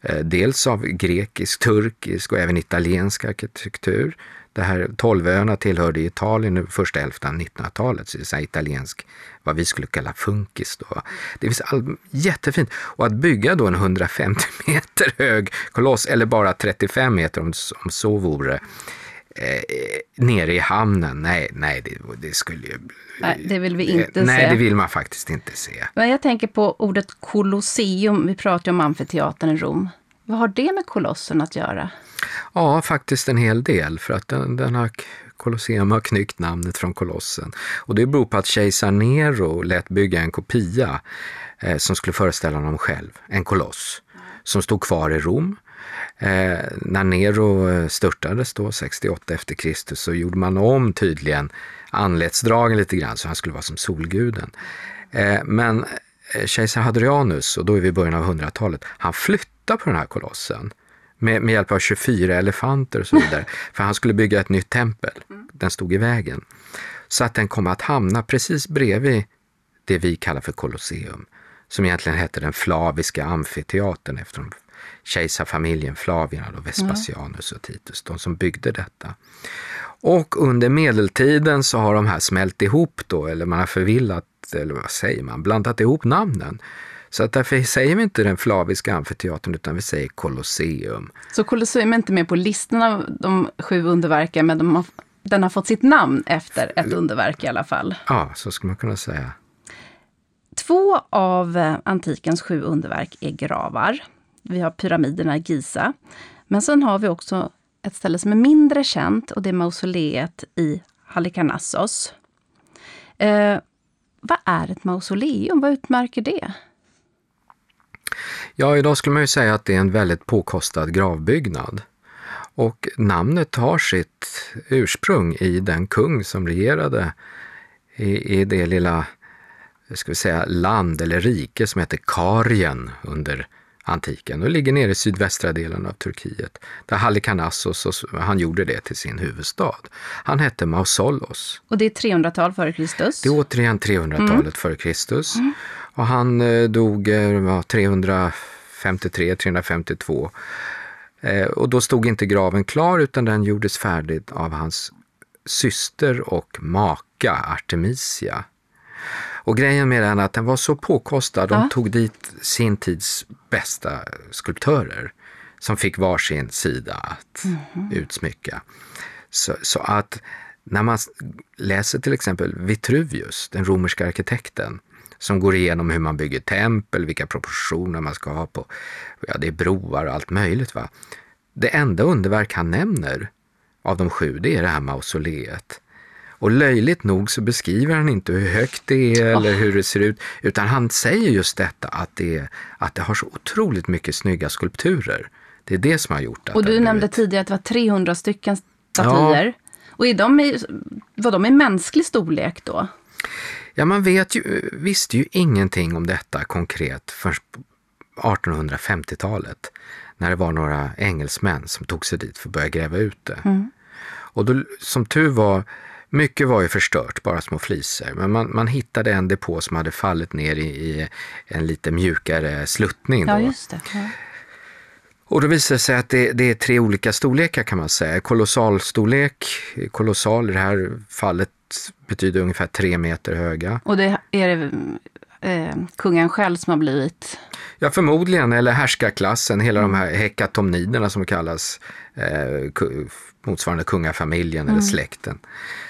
Eh, dels av grekisk, turkisk och även italiensk arkitektur. Det här Tolvöarna tillhörde Italien första hälften av 1900-talet, så det är italiensk, vad vi skulle kalla funkis. Då. Det finns all, jättefint. Och att bygga då en 150 meter hög koloss, eller bara 35 meter om, om så vore, eh, nere i hamnen, nej, nej det, det skulle ju... Nej, det vill vi inte nej, se. Nej, det vill man faktiskt inte se. Men jag tänker på ordet kolosseum, vi pratar ju om amfiteatern i Rom. Vad har det med kolossen att göra? Ja, faktiskt en hel del, för att den, den har Colosseum har knyckt namnet från kolossen. Och det beror på att kejsar Nero lät bygga en kopia eh, som skulle föreställa honom själv, en koloss, som stod kvar i Rom Eh, när Nero eh, störtades då, 68 efter Kristus, så gjorde man om tydligen anletsdragen lite grann så han skulle vara som solguden. Eh, men eh, kejsar Hadrianus, och då är vi i början av 100-talet, han flyttade på den här kolossen med, med hjälp av 24 elefanter och så vidare, för han skulle bygga ett nytt tempel. Den stod i vägen. Så att den kom att hamna precis bredvid det vi kallar för Colosseum, som egentligen hette den Flaviska amfiteatern efter de kejsarfamiljen Flavien och Vespasianus och Titus, de som byggde detta. Och under medeltiden så har de här smält ihop då, eller man har förvillat, eller vad säger man, blandat ihop namnen. Så att därför säger vi inte den flaviska amfiteatern utan vi säger Colosseum. Så Colosseum är inte med på listan av de sju underverken men de har, den har fått sitt namn efter ett underverk i alla fall. Ja, så skulle man kunna säga. Två av eh, antikens sju underverk är gravar. Vi har pyramiderna i Giza. Men sen har vi också ett ställe som är mindre känt och det är mausoleet i Halikarnassos. Eh, vad är ett mausoleum? Vad utmärker det? Ja, idag skulle man ju säga att det är en väldigt påkostad gravbyggnad. Och namnet har sitt ursprung i den kung som regerade i, i det lilla ska vi säga, land eller rike som heter Karien under antiken och ligger nere i sydvästra delen av Turkiet. Där Halikarnassos, han gjorde det till sin huvudstad. Han hette Mausolos. Och det är 300-tal före Kristus? Det är återigen 300-talet mm. före Kristus. Mm. Och han eh, dog eh, 353, 352. Eh, och då stod inte graven klar utan den gjordes färdig av hans syster och maka Artemisia. Och grejen med den är att den var så påkostad, de ja. tog dit sin tids bästa skulptörer som fick varsin sida att mm. utsmycka. Så, så, att när man läser till exempel Vitruvius, den romerska arkitekten, som går igenom hur man bygger tempel, vilka proportioner man ska ha på, ja det är broar och allt möjligt. va. Det enda underverk han nämner av de sju, det är det här mausoleet. Och löjligt nog så beskriver han inte hur högt det är eller hur det ser ut, utan han säger just detta att det, att det har så otroligt mycket snygga skulpturer. Det är det som har gjort att Och du nämnde tidigare att det var 300 stycken statyer. Ja. Och är de i, var de i mänsklig storlek då? Ja, man vet ju, visste ju ingenting om detta konkret förrän på 1850-talet. När det var några engelsmän som tog sig dit för att börja gräva ut det. Mm. Och då, som tur var mycket var ju förstört, bara små flisor. Men man, man hittade en depå som hade fallit ner i, i en lite mjukare sluttning. Då. Ja, just det. Ja. Och då visade det sig att det, det, är tre olika storlekar kan man säga. Kolossalstorlek, kolossal i det här fallet betyder ungefär tre meter höga. Och det är det eh, kungen själv som har blivit? Ja, förmodligen, eller härskarklassen, hela de här hekatomniderna som kallas, eh, motsvarande kungafamiljen mm. eller släkten.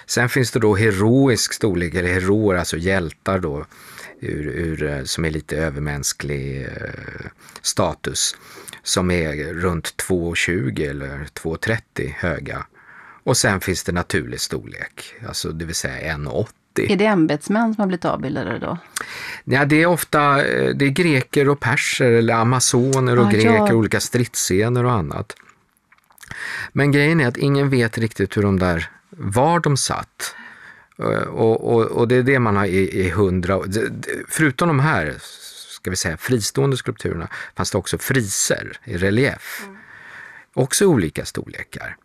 Sen finns det då heroisk storlek, eller heroer, alltså hjältar då, ur, ur, eh, som är lite övermänsklig eh, status, som är runt 2,20 eller 2,30 höga. Och sen finns det naturlig storlek, alltså det vill säga 1,80. Är det ämbetsmän som har blivit avbildade då? Ja, det är ofta eh, det är greker och perser eller amazoner och ah, greker, ja. olika stridsscener och annat. Men grejen är att ingen vet riktigt hur de där, var de satt. Eh, och, och, och det är det man har i, i hundra Förutom de här, ska vi säga, fristående skulpturerna fanns det också friser i relief. Mm. Också olika storlekar.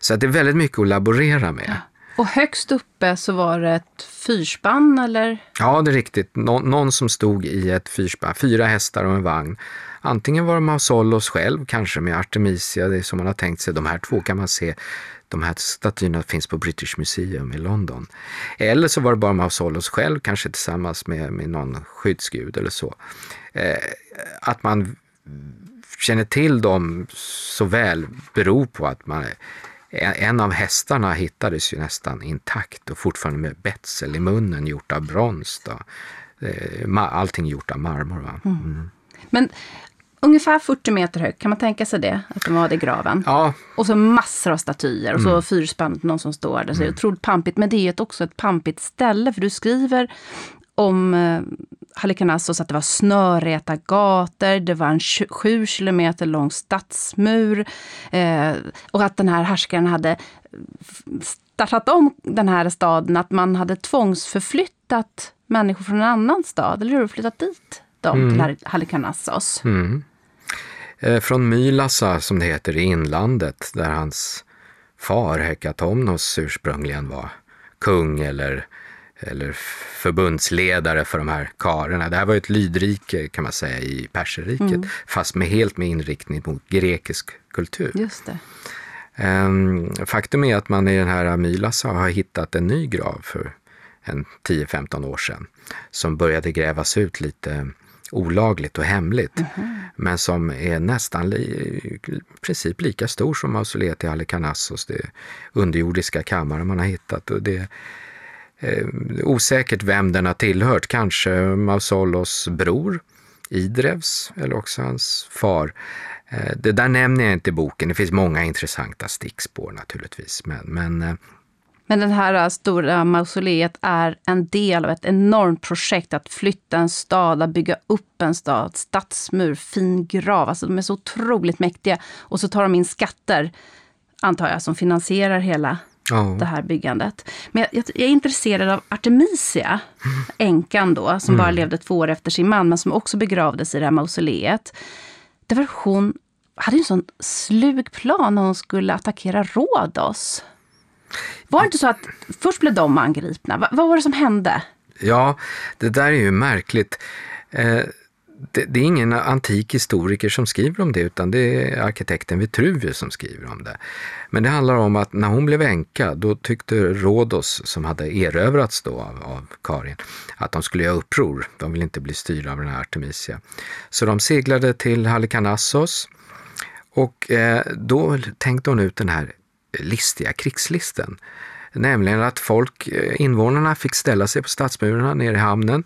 Så att det är väldigt mycket att laborera med. Ja. Och högst uppe så var det ett fyrspann eller? Ja, det är riktigt. Nå någon som stod i ett fyrspann, fyra hästar och en vagn. Antingen var det Mausolos själv, kanske med Artemisia, det är som man har tänkt sig. De här två kan man se, de här statyerna finns på British Museum i London. Eller så var det bara Mausolos själv, kanske tillsammans med, med någon skyddsgud eller så. Eh, att man känner till dem så väl beror på att man en av hästarna hittades ju nästan intakt och fortfarande med betsel i munnen gjort av brons. Då. Eh, allting gjort av marmor. Mm. Mm. Men ungefär 40 meter hög, kan man tänka sig det? Att de var i graven? Ja. Och så massor av statyer och så mm. fyrspannet, någon som står där. Så mm. det är otroligt pampigt. Men det är också ett pampigt ställe, för du skriver om eh, Halikarnassos att det var snörräta gator, det var en sju kilometer lång stadsmur eh, och att den här härskaren hade startat om den här staden, att man hade tvångsförflyttat människor från en annan stad, eller hur? Flyttat dit dem mm. till Halikarnassos. Mm. Eh, från Mylasa, som det heter, i inlandet, där hans far Hekatomnos ursprungligen var kung eller eller förbundsledare för de här karerna. Det här var ett lydrike kan man säga i perserriket, mm. fast med helt med inriktning mot grekisk kultur. Just det. Um, faktum är att man i den här Mylasa har hittat en ny grav för en 10-15 år sedan som började grävas ut lite olagligt och hemligt. Mm. Men som är nästan li, i princip lika stor som mausoleet i Halikarnassos, det underjordiska kammaren man har hittat. Och det är osäkert vem den har tillhört, kanske Mausolos bror, Idrevs, eller också hans far. Eh, det där nämner jag inte i boken, det finns många intressanta stickspår naturligtvis. Men, men eh, men det här äh, stora mausoleet är en del av ett enormt projekt att flytta en stad, att bygga upp en stad, stadsmur, fin grav. Alltså de är så otroligt mäktiga. Och så tar de in skatter, antar jag, som finansierar hela oh. det här byggandet. Men jag, jag, är intresserad av Artemisia, änkan då, som mm. bara levde två år efter sin man, men som också begravdes i det här mausoleet. Det var hon hade en sån slug plan när hon skulle attackera Rhodos. Var det inte så att först blev de angripna? Va, vad var det som hände? Ja, det där är ju märkligt. Eh, det, det, är ingen antik historiker som skriver om det, utan det är arkitekten Vitruvius som skriver om det. Men det handlar om att när hon blev änka, då tyckte Rhodos, som hade erövrats då av, av Karin, att de skulle göra uppror. De ville inte bli styrda av den här Artemisia. Så de seglade till Halikarnassos och eh, då tänkte hon ut den här listiga krigslisten. Nämligen att folk, eh, invånarna fick ställa sig på stadsmurarna nere i hamnen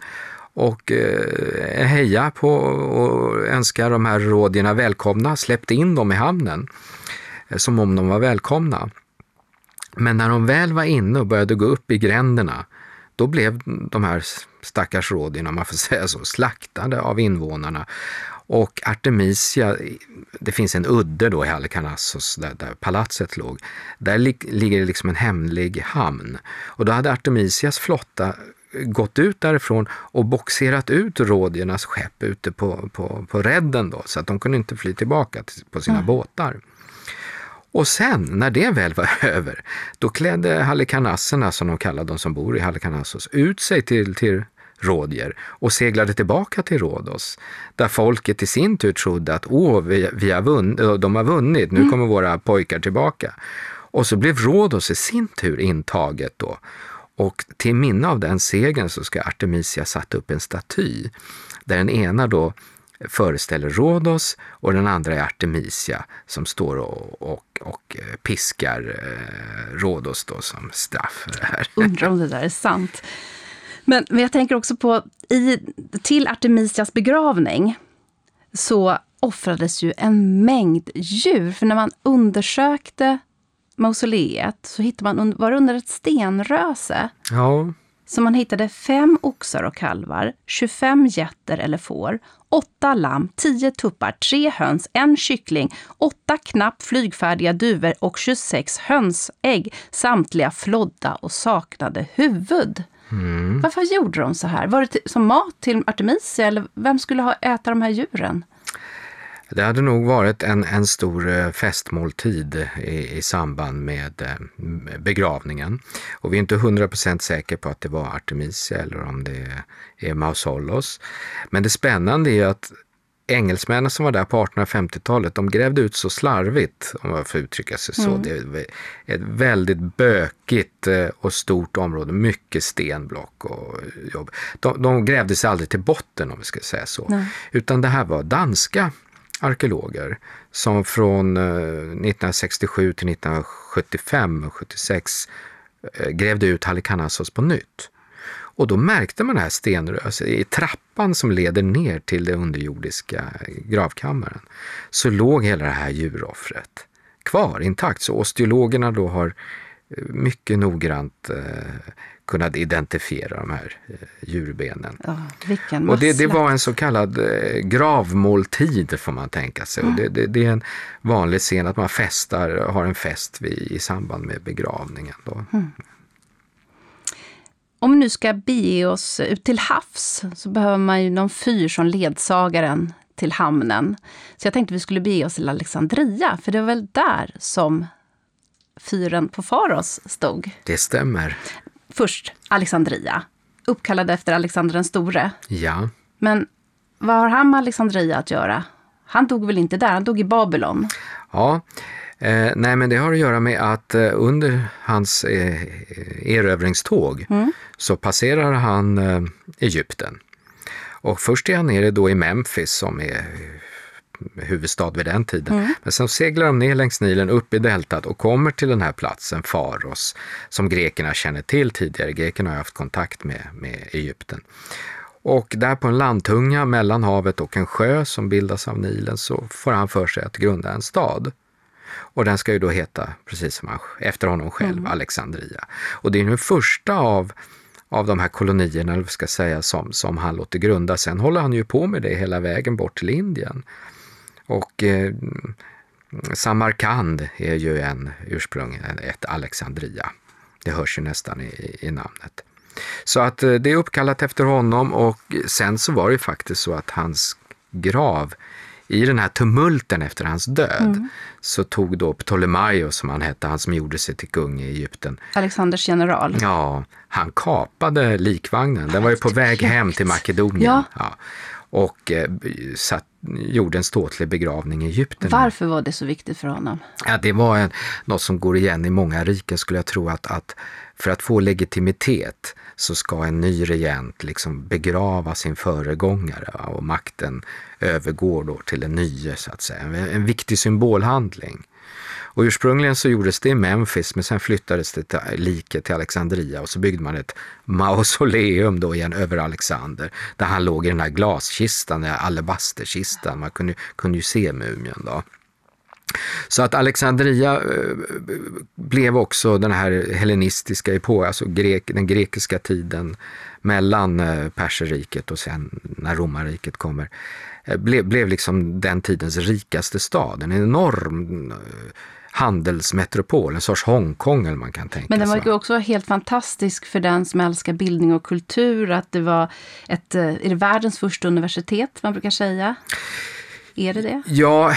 och eh, heja på och önska de här rådierna välkomna, släppte in dem i hamnen eh, som om de var välkomna. Men när de väl var inne och började gå upp i gränderna, då blev de här stackars rådierna, man får säga så, slaktade av invånarna och Artemisia, det finns en udde då i Halikarnassos där, där palatset låg. Där li, ligger det liksom en hemlig hamn. Och då hade Artemisias flotta gått ut därifrån och boxerat ut rådiernas skepp ute på, på, på redden då, så att de kunde inte fly tillbaka till, på sina mm. båtar. Och sen, när det väl var (laughs) över, då klädde halikarnasserna, som de kallar de som bor i Halikarnassos, ut sig till, till rådjer och seglade tillbaka till Rhodos. Där folket i sin tur trodde att åh, vi, vi har vunnit, de har vunnit, nu mm. kommer våra pojkar tillbaka. Och så blev Rhodos i sin tur intaget då. Och till minne av den segern så ska Artemisia satt upp en staty där den ena då föreställer Rhodos och den andra är Artemisia som står och, och, och eh, piskar eh, Rhodos då som straff. Undrar om det där är sant. Men, men jag tänker också på, i, till Artemisias begravning så offrades ju en mängd djur. För när man undersökte mausoleet så hittade man, var under ett stenröse. Ja. Så man hittade fem oxar och kalvar, 25 getter eller får, åtta lamm, 10 tuppar, tre höns, en kyckling, åtta knappt flygfärdiga duvor och 26 hönsägg, samtliga flodda och saknade huvud. Mm. Varför gjorde de så här? Var det som mat till Artemisia eller vem skulle ha äta de här djuren? Det hade nog varit en, en stor eh, festmåltid i, i samband med eh, begravningen. Och vi är inte 100% säkra på att det var Artemisia eller om det är Mausolos. Men det spännande är att engelsmännen som var där på 1850-talet, de grävde ut så slarvigt, om jag får uttrycka sig så. Mm. Det är ett väldigt bökigt eh, och stort område, mycket stenblock och jobb. De, de grävde sig aldrig till botten om vi ska säga så. Nej. Utan det här var danska arkeologer som från 1967 eh, till 1975 och 76 eh, grävde ut Halikarnassos på nytt. Och då märkte man det här stenröset i trappan som leder ner till den underjordiska gravkammaren. Så låg hela det här djuroffret kvar intakt. Så osteologerna då har eh, mycket noggrant eh, kunnat identifiera de här eh, djurbenen. Vilken och det, det, var en så kallad eh, gravmåltid får man tänka sig. Mm. Och det, det, det, är en vanlig scen att man festar, har en fest vid, i samband med begravningen. Då. Mm. Om vi nu ska bege oss ut till havs så behöver man ju någon fyr som ledsagaren till hamnen. Så jag tänkte vi skulle bege oss till Alexandria, för det var väl där som fyren på Faros stod? Det stämmer. Först Alexandria, uppkallad efter Alexander den store. Ja. Men vad har han med Alexandria att göra? Han dog väl inte där, han dog i Babylon? Ja, Eh, nej, men det har att göra med att eh, under hans eh, erövringståg mm. så passerar han eh, Egypten. Och först är han nere då i Memphis som är huvudstad vid den tiden. Mm. Men sen seglar de ner längs Nilen upp i deltat och kommer till den här platsen, Faros, som grekerna känner till tidigare. Grekerna har haft kontakt med, med Egypten. Och där på en landtunga mellan havet och en sjö som bildas av Nilen så får han för sig att grunda en stad. Och den ska ju då heta, precis som han, efter honom själv, mm. Alexandria. Och det är den första av, av de här kolonierna, eller ska säga, som, som han låter grunda. Sen håller han ju på med det hela vägen bort till Indien. Och eh, Samarkand är ju en ursprung, ett Alexandria. Det hörs ju nästan i, i namnet. Så att eh, det är uppkallat efter honom och sen så var det faktiskt så att hans grav i den här tumulten efter hans död mm. så tog då Ptolemaios, som han hette, han som gjorde sig till kung i Egypten. Alexanders general. Ja, han kapade likvagnen. Den var ju på väg hem till Makedonien. Ja. ja. Och eh, satt, gjorde en ståtlig begravning i Egypten. Varför var det så viktigt för honom? Ja, det var en, något som går igen i många riken skulle jag tro att, att för att få legitimitet så ska en ny regent liksom begrava sin föregångare va? och makten övergår då till den nye, så att säga. En, en viktig symbolhandling. Och ursprungligen så gjordes det i Memphis men sen flyttades det till, liket till Alexandria och så byggde man ett mausoleum då igen över Alexander där han låg i den här glaskistan, den här alabasterkistan. Man kunde, kunde ju se mumien då. Så att Alexandria eh, blev också den här hellenistiska epoken, alltså den grekiska tiden mellan eh, perserriket och sen när romarriket kommer, eh, blev, blev liksom den tidens rikaste stad. En enorm handelsmetropol, en sorts Hongkong eller man kan tänka Men den var ju också helt fantastisk för den som älskar bildning och kultur, att det var ett, är det världens första universitet man brukar säga? Är det det? Ja,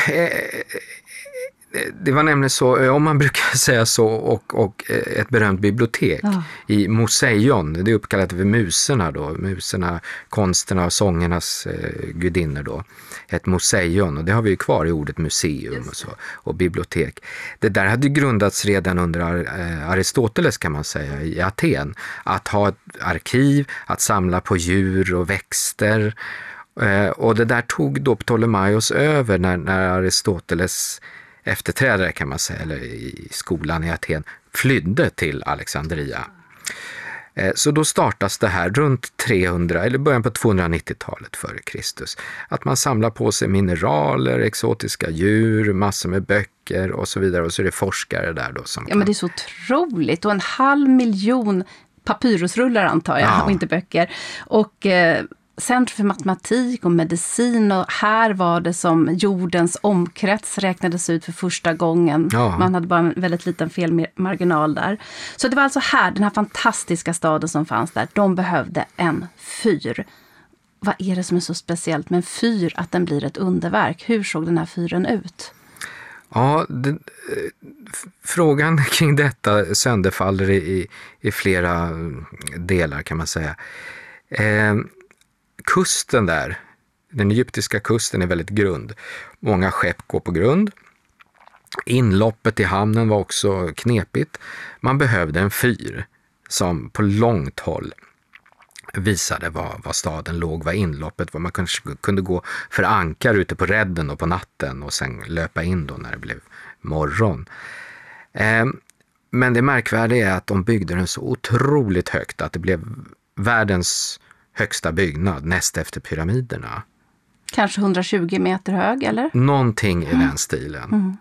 det var nämligen så, eh, om man (laughs) brukar säga så, och, och eh, ett berömt bibliotek ja. i Moseion, det är uppkallat för muserna då, muserna, konsterna och sångernas eh, gudinnor då. Ett Moseion, och det har vi ju kvar i ordet museum och, så, och bibliotek. Det där hade grundats redan under eh, Aristoteles kan man säga, i Aten. Att ha ett arkiv, att samla på djur och växter. Eh, och det där tog då Ptolemaios över när, när Aristoteles efterträdare kan man säga, eller i skolan i Aten, flydde till Alexandria. Eh, så då startas det här runt 300, eller början på 290-talet före Kristus. Att man samlar på sig mineraler, exotiska djur, massor med böcker och så vidare. Och så är det forskare där då som Ja, kan... men det är så otroligt! Och en halv miljon papyrusrullar antar jag, ja. och inte böcker. Och eh, Centrum för matematik och medicin och här var det som jordens omkrets räknades ut för första gången. Ja. Man hade bara en väldigt liten felmarginal där. Så det var alltså här, den här fantastiska staden som fanns där, de behövde en fyr. Vad är det som är så speciellt med en fyr, att den blir ett underverk? Hur såg den här fyren ut? Ja, den, frågan (laughs) kring detta sönderfaller i, i flera delar kan man säga. Eh, kusten där, den egyptiska kusten är väldigt grund. Många skepp går på grund. Inloppet i hamnen var också knepigt. Man behövde en fyr som på långt håll visade var, var staden låg, var inloppet var. Man kanske kunde gå för ankar ute på redden och på natten och sen löpa in då när det blev morgon. Eh, men det märkvärdiga är att de byggde den så otroligt högt att det blev världens högsta byggnad näst efter pyramiderna. Kanske 120 meter hög eller? Någonting i mm. den stilen. Mm.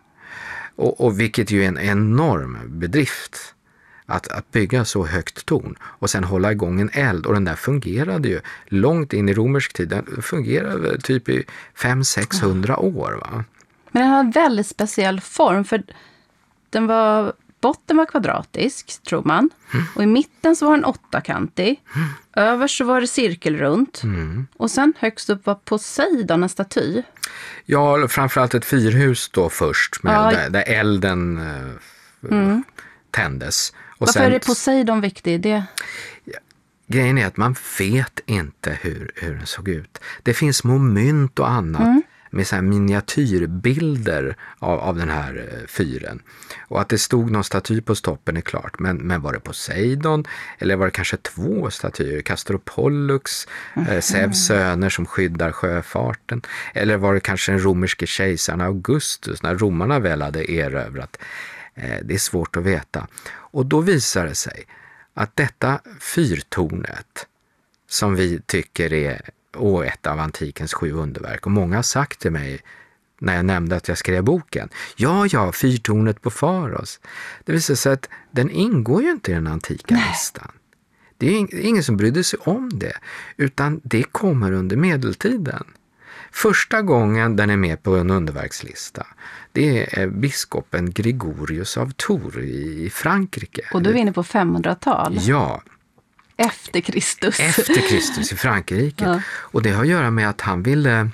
Och, och vilket ju är en enorm bedrift. Att, att bygga så högt torn och sen hålla igång en eld. Och den där fungerade ju långt in i romersk tid. Den fungerade typ i 500-600 år. Va? Men den har en väldigt speciell form. för den var Botten var kvadratisk, tror man. Mm. Och i mitten så var den åttakantig. Mm. Överst så var det cirkelrunt. Mm. Och sen högst upp var Poseidon, en staty. Ja, framförallt ett fyrhus då först, med, ja. där, där, elden uh, tändes. Och Varför sen, är Poseidon viktig? Det... Grejen är att man vet inte hur, hur den såg ut. Det finns små mynt och annat. Med så miniatyrbilder av, av den här eh, fyren. Och att det stod någon staty på toppen är klart, men, men var det Poseidon eller var det kanske två statyer? Castor och Pollux, mm. Zeus söner som skyddar sjöfarten. Eller var det kanske den romerske kejsaren Augustus när romarna väl hade erövrat? Eh, det är svårt att veta. Och då visar det sig att detta fyrtornet som vi tycker är och ett av antikens sju underverk. Och många har sagt till mig när jag nämnde att jag skrev boken. Ja, ja, fyrtornet på Faros. Det visar sig att den ingår ju inte i den antika Nej. listan. Det är ingen som brydde sig om det, utan det kommer under medeltiden. Första gången den är med på en underverkslista, det är biskopen Gregorius av Tours i Frankrike. Och du är inne på 500-tal? Ja, efter Kristus. Efter Kristus i Frankrike. Ja. Och det har att göra med att han ville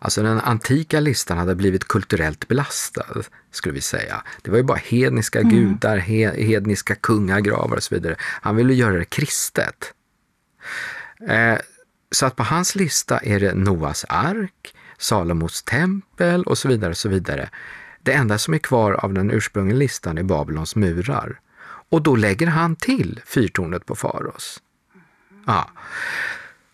Alltså den antika listan hade blivit kulturellt belastad, skulle vi säga. Det var ju bara hedniska mm. gudar, he, hedniska kungagravar och så vidare. Han ville göra det kristet. Eh, så att på hans lista är det Noas ark, Salomos tempel och så vidare. och så vidare. Det enda som är kvar av den ursprungliga listan är Babylons murar. Och då lägger han till fyrtornet på Faros. Ja.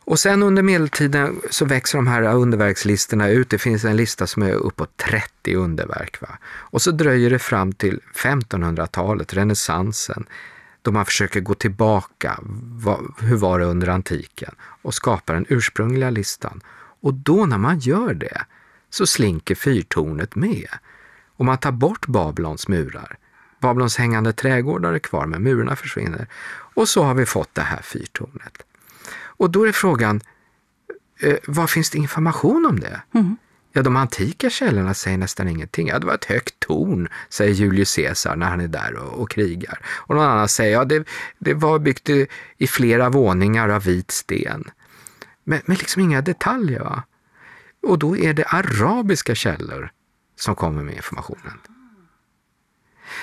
Och sen under medeltiden så växer de här underverkslistorna ut. Det finns en lista som är uppåt 30 underverk. Va? Och så dröjer det fram till 1500-talet, renässansen, då man försöker gå tillbaka. Vad, hur var det under antiken? Och skapar den ursprungliga listan. Och då när man gör det så slinker fyrtornet med. Och man tar bort Babylons murar. Babylons hängande trädgårdar är kvar, men murarna försvinner. Och så har vi fått det här fyrtornet. Och då är frågan, eh, vad finns det information om det? Mm. Ja, de antika källorna säger nästan ingenting. Ja, det var ett högt torn, säger Julius Caesar när han är där och, och krigar. Och någon annan säger, ja, det, det var byggt i, i, flera våningar av vit sten. Men, men liksom inga detaljer. Va? Och då är det arabiska källor som kommer med informationen.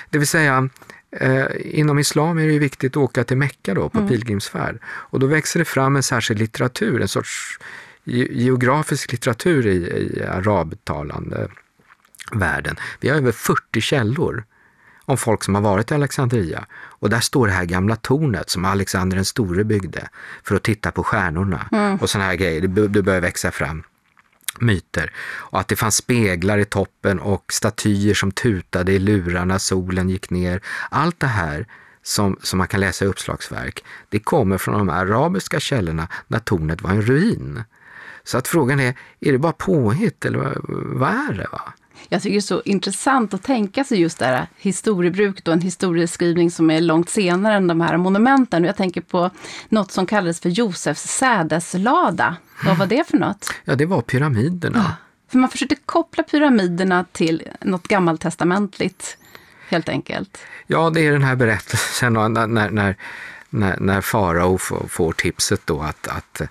Det vill säga, eh, inom islam är det ju viktigt att åka till Mecka då, på mm. pilgrimsfärd. Och då växer det fram en särskild litteratur, en sorts geografisk litteratur i, i arabtalande världen. Vi har över 40 källor om folk som har varit i Alexandria. Och där står det här gamla tornet som Alexander den store byggde för att titta på stjärnorna mm. och sådana här grejer. Det, det börjar växa fram myter. Och att det fanns speglar i toppen och statyer som tutade i lurarna solen gick ner. Allt det här som, som man kan läsa i uppslagsverk, det kommer från de arabiska källorna när tornet var en ruin. Så att frågan är, är det bara påhitt eller vad, är det? Va? Jag tycker det är så intressant att tänka sig just det här historiebruk, då, en historieskrivning som är långt senare än de här monumenten. Jag tänker på något som kallades för Josefs sädeslada. Vad var det för något? Ja, det var pyramiderna. Ja, för man försökte koppla pyramiderna till något gammaltestamentligt, helt enkelt. Ja, det är den här berättelsen när, när, när när, när farao får, får, tipset då att, att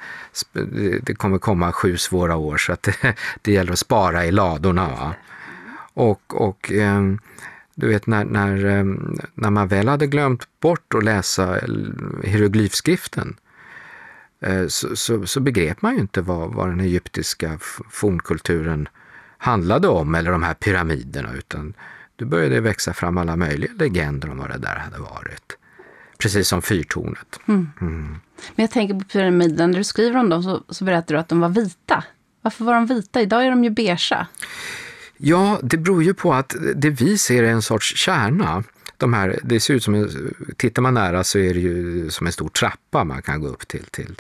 det kommer komma sju svåra år så att det, (laughs) det gäller att spara i ladorna. Va? Och, och ehm, du vet när, när, ehm, när man väl hade glömt bort att läsa hieroglyfskriften eh, så, så, så begrep man ju inte vad, vad den egyptiska fornkulturen handlade om eller de här pyramiderna utan då började det växa fram alla möjliga legender om vad det där hade varit. Precis som fyrtornet. Mm. Mm. Men jag tänker på pyramiderna, när du skriver om dem så, så berättar du att de var vita. Varför var de vita? Idag är de ju beigea. Ja, det beror ju på att det vi ser är en sorts kärna. De här, det ser ut som, en, tittar man nära så är det ju som en stor trappa man kan gå upp till, till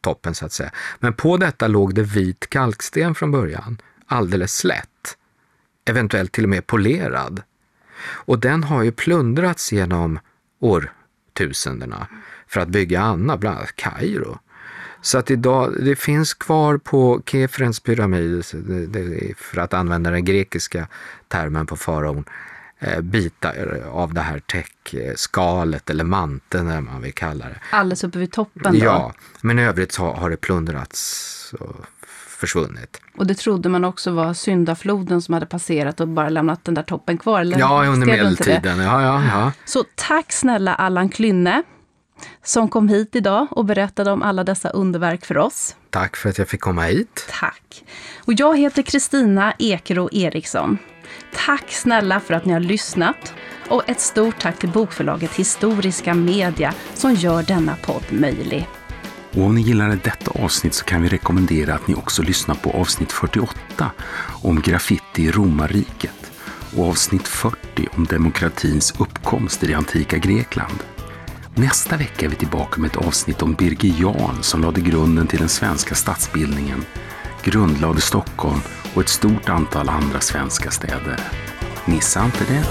toppen så att säga. Men på detta låg det vit kalksten från början, alldeles slätt. Eventuellt till och med polerad. Och den har ju plundrats genom årtusendena för att bygga annat, bland annat Kairo. Så att idag, det finns kvar på Kefrens pyramid, för att använda den grekiska termen på faraon, eh, bitar av det här täckskalet eller manteln eller man vill kalla det. Alldeles uppe vid toppen då? Ja, men i övrigt har det plundrats och försvunnit. Och det trodde man också var syndafloden som hade passerat och bara lämnat den där toppen kvar? Eller ja, under medeltiden. Ja, ja, ja. Så tack snälla Allan Klynne som kom hit idag och berättade om alla dessa underverk för oss. Tack för att jag fick komma hit. Tack. Och jag heter Kristina Ekero Eriksson. Tack snälla för att ni har lyssnat. Och ett stort tack till bokförlaget Historiska Media som gör denna podd möjlig. Och om ni gillade detta avsnitt så kan vi rekommendera att ni också lyssnar på avsnitt 48 om graffiti i romarriket och avsnitt 40 om demokratins uppkomst i det antika Grekland. Nästa vecka är vi tillbaka med ett avsnitt om Birger Jarn som lade grunden till den svenska stadsbildningen, grundlade Stockholm och ett stort antal andra svenska städer. Missa inte det!